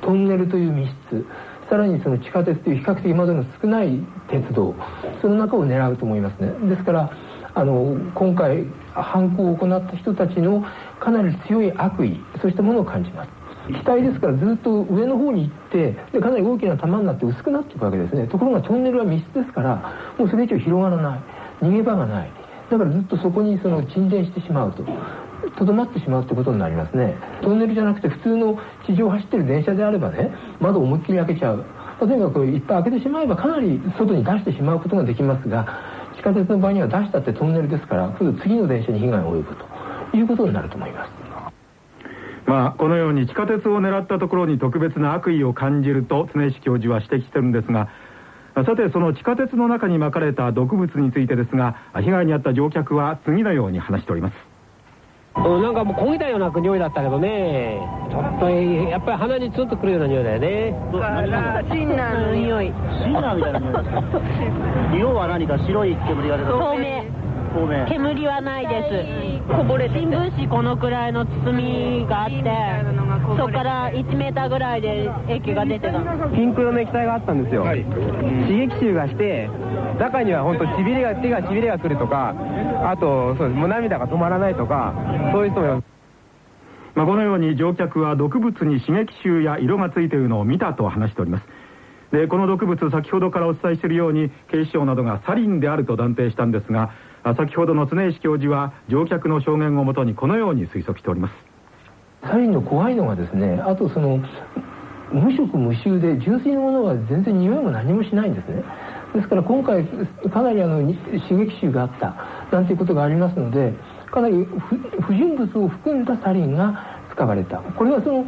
トンネルという密室さらにその地下鉄という比較的窓の少ない鉄道その中を狙うと思いますね。ですからあの今回犯行を行った人たちのかなり強い悪意そうしたものを感じます。機体ですからずっと上の方に行ってでかなり大きな玉になって薄くなっていくわけですね。ところがトンネルは密室ですからもうそれ以上広がらない。逃げ場がない。だからずっとそこにその沈殿してしまうと。とどまってしまうってことになりますね。トンネルじゃなくて普通の地上を走ってる電車であればね窓を思いっきり開けちゃう。例えばこういっぱい開けてしまえばかなり外に出してしまうことができますが地下鉄の場合には出したってトンネルですから今度次の電車に被害が及ぶと。いうことになると思います。まあ、このように地下鉄を狙ったところに特別な悪意を感じると常石教授は指摘してるんですがさてその地下鉄の中にまかれた毒物についてですが被害に遭った乗客は次のように話しております。うんなんかもう焦げたような匂いだったけどね。ちょっとやっぱり鼻にツンとくるような匂いだよね。シンナーの匂い。シンナーみたいな匂いですか色は何か白い煙が出た。透明透明煙はないです。こぼれて新聞紙このくらいの包みがあってそこから1メーターぐらいで液が出てた。ピンク色の液体があったんですよ、刺激臭がして中には本当しびれが手がしびれがくるとかあとそうです。もう涙が止まらないとかそういう人もいます。まあ、このように乗客は毒物に刺激臭や色がついているのを見たと話しております。でこの毒物先ほどからお伝えしているように警視庁などがサリンであると断定したんですがあ先ほどの常石教授は乗客の証言をもとにこのように推測しております。サリンの怖いのがですねあとその無色無臭で純粋なものは全然匂いも何もしないんですね。ですから今回かなりあの刺激臭があったなんていうことがありますのでかなり不不純物を含んだサリンが使われた。これはその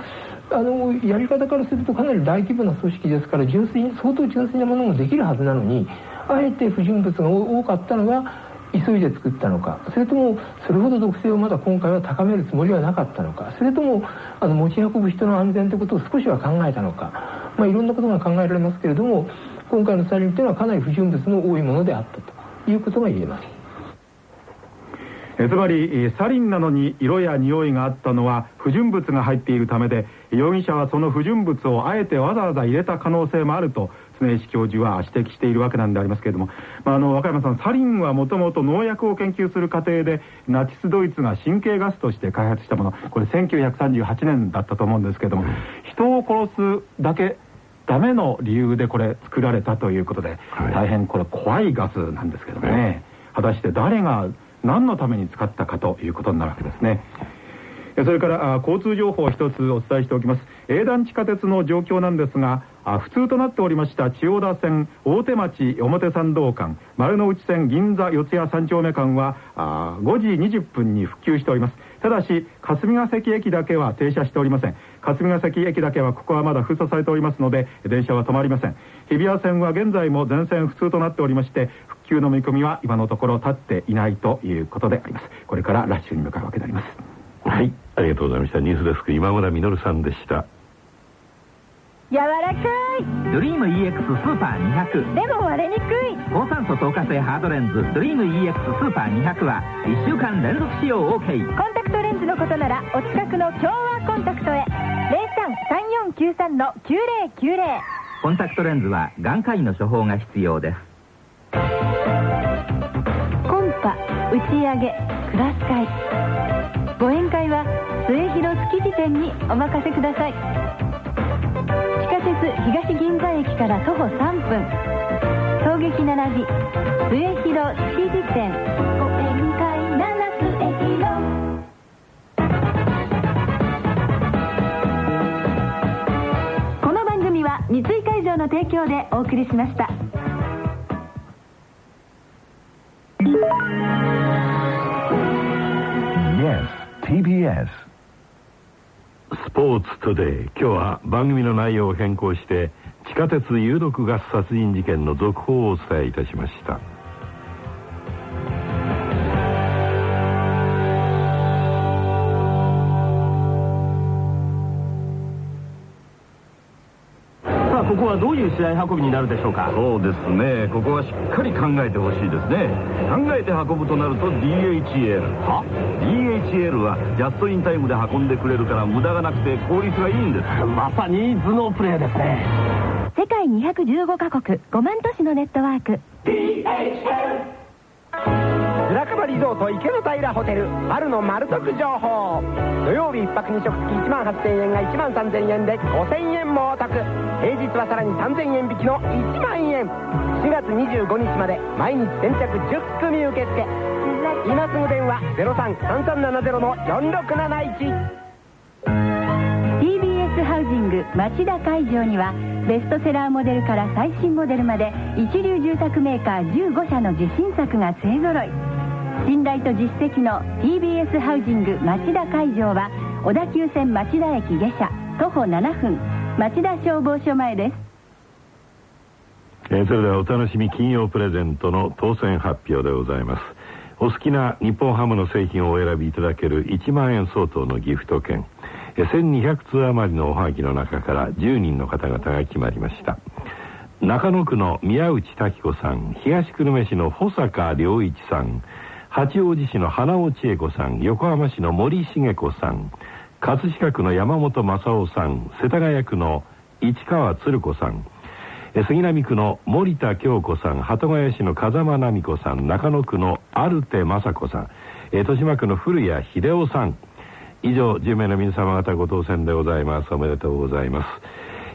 あのやり方からするとかなり大規模な組織ですから純粋相当純粋なものもできるはずなのにあえて不純物が多かったのが急いで作ったのかそれともそれほど毒性をまだ今回は高めるつもりはなかったのかそれともあの持ち運ぶ人の安全ということを少しは考えたのか、まあ、いろんなことが考えられますけれども今回のサリンというのはかなり不純物の多いものであったということが言えます。えつまりサリンなのに色や匂いがあったのは不純物が入っているためで容疑者はその不純物をあえてわざわざ入れた可能性もあると常石教授は指摘しているわけなんでありますけれども、まあ、あの若山さんサリンはもともと農薬を研究する過程でナチスドイツが神経ガスとして開発したものこれ1938年だったと思うんですけれども人を殺すだけダメの理由でこれ作られたということで、大変これ怖いガスなんですけどもね、果たして誰が何のために使ったかということになるわけですね。それからあ交通情報を一つお伝えしておきます。営団地下鉄の状況なんですがあ普通となっておりました千代田線大手町表参道間丸の内線銀座四谷三丁目間はあ5時20分に復旧しております。ただし霞ヶ関駅だけは停車しておりません。霞ヶ関駅だけはここはまだ封鎖されておりますので電車は止まりません。日比谷線は現在も全線不通となっておりまして復旧の見込みは今のところ立っていないということであります。これからラッシュに向かうわけであります。はいありがとうございました。ニュースデスク今村実さんでした。柔らかい。ドリーム EX スーパー200でも割れにくい。高酸素透過性ハードレンズ。ドリーム EX スーパー200は1週間連続使用 OK コンタクトレンズのことならお近くの共和コンタクトへ。033493の9090コンタクトレンズは眼科医の処方が必要です。コンパ打ち上げクラス会。ご宴会は末広築地店にお任せください東銀座駅から徒歩3分。衝撃並び末広築地店。ご宴会七末広この番組は三井会場の提供でお送りしました。Yes, TBS. ポーツトゥデイ。今日は番組の内容を変更して地下鉄有毒ガス殺人事件の続報をお伝えいたしました。はどういう試合運びになるでしょうか？そうですね。ここはしっかり考えてほしいですね。考えて運ぶとなると DHL は？DHL はジャストインタイムで運んでくれるから無駄がなくて効率がいいんです。まさに頭脳プレーですね。世界215カ国5万都市のネットワークリゾート池の平ホテル春の丸得情報。土曜日1泊2食付き1万8000円が1万3000円で5000円もお得。平日はさらに3000円引きの1万円。4月25日まで毎日先着10組受付。今すぐ電話033370の4671 TBS ハウジング町田会場にはベストセラーモデルから最新モデルまで一流住宅メーカー15社の自信作が勢ぞろい。信頼と実績の TBS ハウジング町田会場は小田急線町田駅下車徒歩7分町田消防署前です。えーそれではお楽しみ金曜プレゼントの当選発表でございます。お好きな日本ハムの製品をお選びいただける1万円相当のギフト券1200通余りのおはがきの中から10人の方々が決まりました。中野区の宮内滝子さん東久留米市の保坂良一さん八王子市の花尾千恵子さん横浜市の森茂子さん葛飾区の山本正夫さん世田谷区の市川鶴子さん杉並区の森田京子さん鳩ヶ谷市の風間奈美子さん中野区のアルテ雅子さん豊島区の古谷秀夫さん以上10名の皆様方ご当選でございます。おめでとうございます。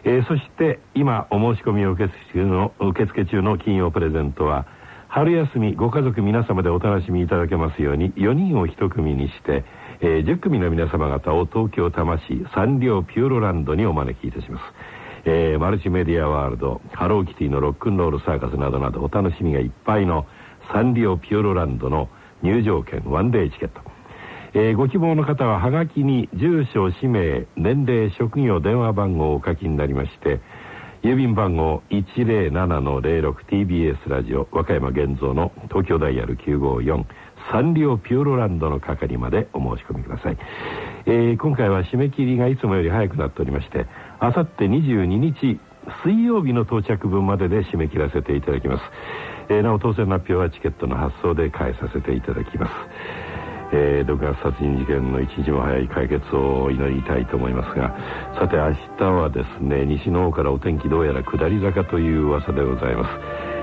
えーそして今お申し込みを受付中の受付中の金曜プレゼントは春休みご家族皆様でお楽しみいただけますように4人を1組にして、えー10組の皆様方を東京多摩市サンリオピューロランドにお招きいたします。えーマルチメディアワールドハローキティのロックンロールサーカスなどなどお楽しみがいっぱいのサンリオピューロランドの入場券ワンデーチケット。えーご希望の方はハガキに住所氏名年齢職業電話番号をお書きになりまして郵便番号 107-06TBS ラジオ和歌山現像の東京ダイヤル954サンリオピューロランドの係までお申し込みください、えー今回は締め切りがいつもより早くなっておりましてあさって22日水曜日の到着分までで締め切らせていただきます、えーなお当選の発表はチケットの発送で返させていただきます。えー、毒ガス殺人事件の一日も早い解決を祈りたいと思いますがさて明日はですね西の方からお天気どうやら下り坂という噂でございます、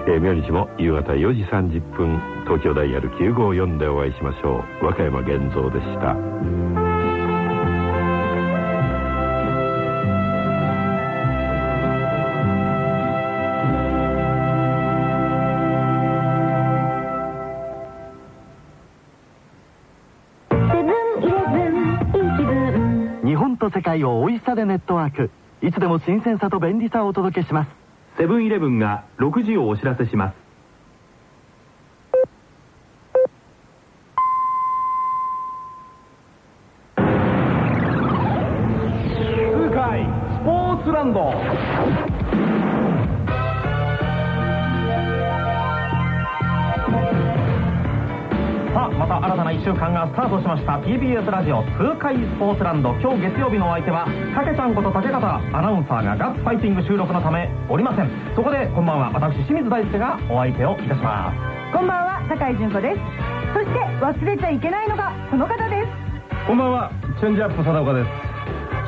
えー、明日も夕方4時30分東京ダイヤル954でお会いしましょう。和歌山玄三でした。本と世界を美味しさでネットワーク。いつでも新鮮さと便利さをお届けします。セブンイレブンが6時をお知らせします。1週間がスタートしました。TBS ラジオ痛快スポーツランド。今日月曜日のお相手はたけちゃんこと竹方アナウンサーがガッツファイティング収録のためおりません。そこでこんばんは。私清水大輔がお相手をいたします。こんばんは酒井純子です。そして忘れちゃいけないのがこの方です。こんばんは。チェンジアップ貞岡です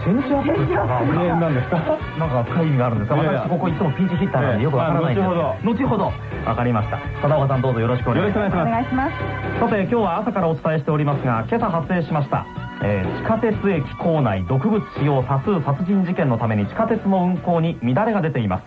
チェンジアップチェンジアップえー、何ですか？なんか深い意味があるんですか？私ここいつもピンチヒッターなんでよくわからないんです。まあ後後ほど。わかりました。貞岡さんどうぞよろしくお願いします。お願いします。さて今日は朝からお伝えしておりますが今朝発生しました、えー地下鉄駅構内毒物使用多数殺人事件のために地下鉄の運行に乱れが出ています、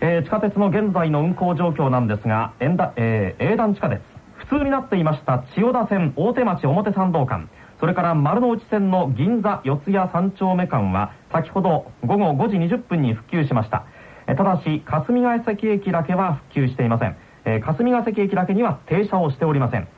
えー地下鉄の現在の運行状況なんですがえー営団地下鉄。普通になっていました千代田線大手町表参道間それから丸の内線の銀座四谷三丁目間は先ほど午後5時20分に復旧しました。えただし霞ヶ関駅だけは復旧していません、え霞ヶ関駅だけには停車をしておりません。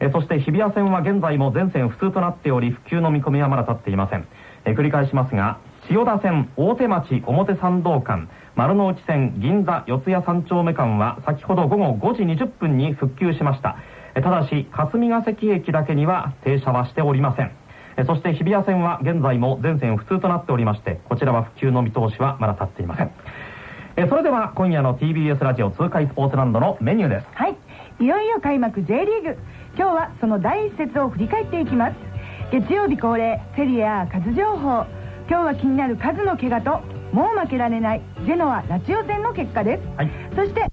えそして日比谷線は現在も全線不通となっており復旧の見込みはまだ立っていません、え繰り返しますが千代田線大手町表参道間丸の内線銀座四谷三丁目間は先ほど午後5時20分に復旧しました。ただし霞ヶ関駅だけには停車はしておりません。えーそして日比谷線は現在も全線不通となっておりましてこちらは復旧の見通しはまだ立っていません。えーそれでは今夜の TBS ラジオ通海スポーツランドのメニューです。はい。いよいよ開幕 J リーグ。今日はその第一節を振り返っていきます。月曜日恒例セリア数情報。今日は気になる数の怪我ともう負けられないジェノアラチオ戦の結果です、そして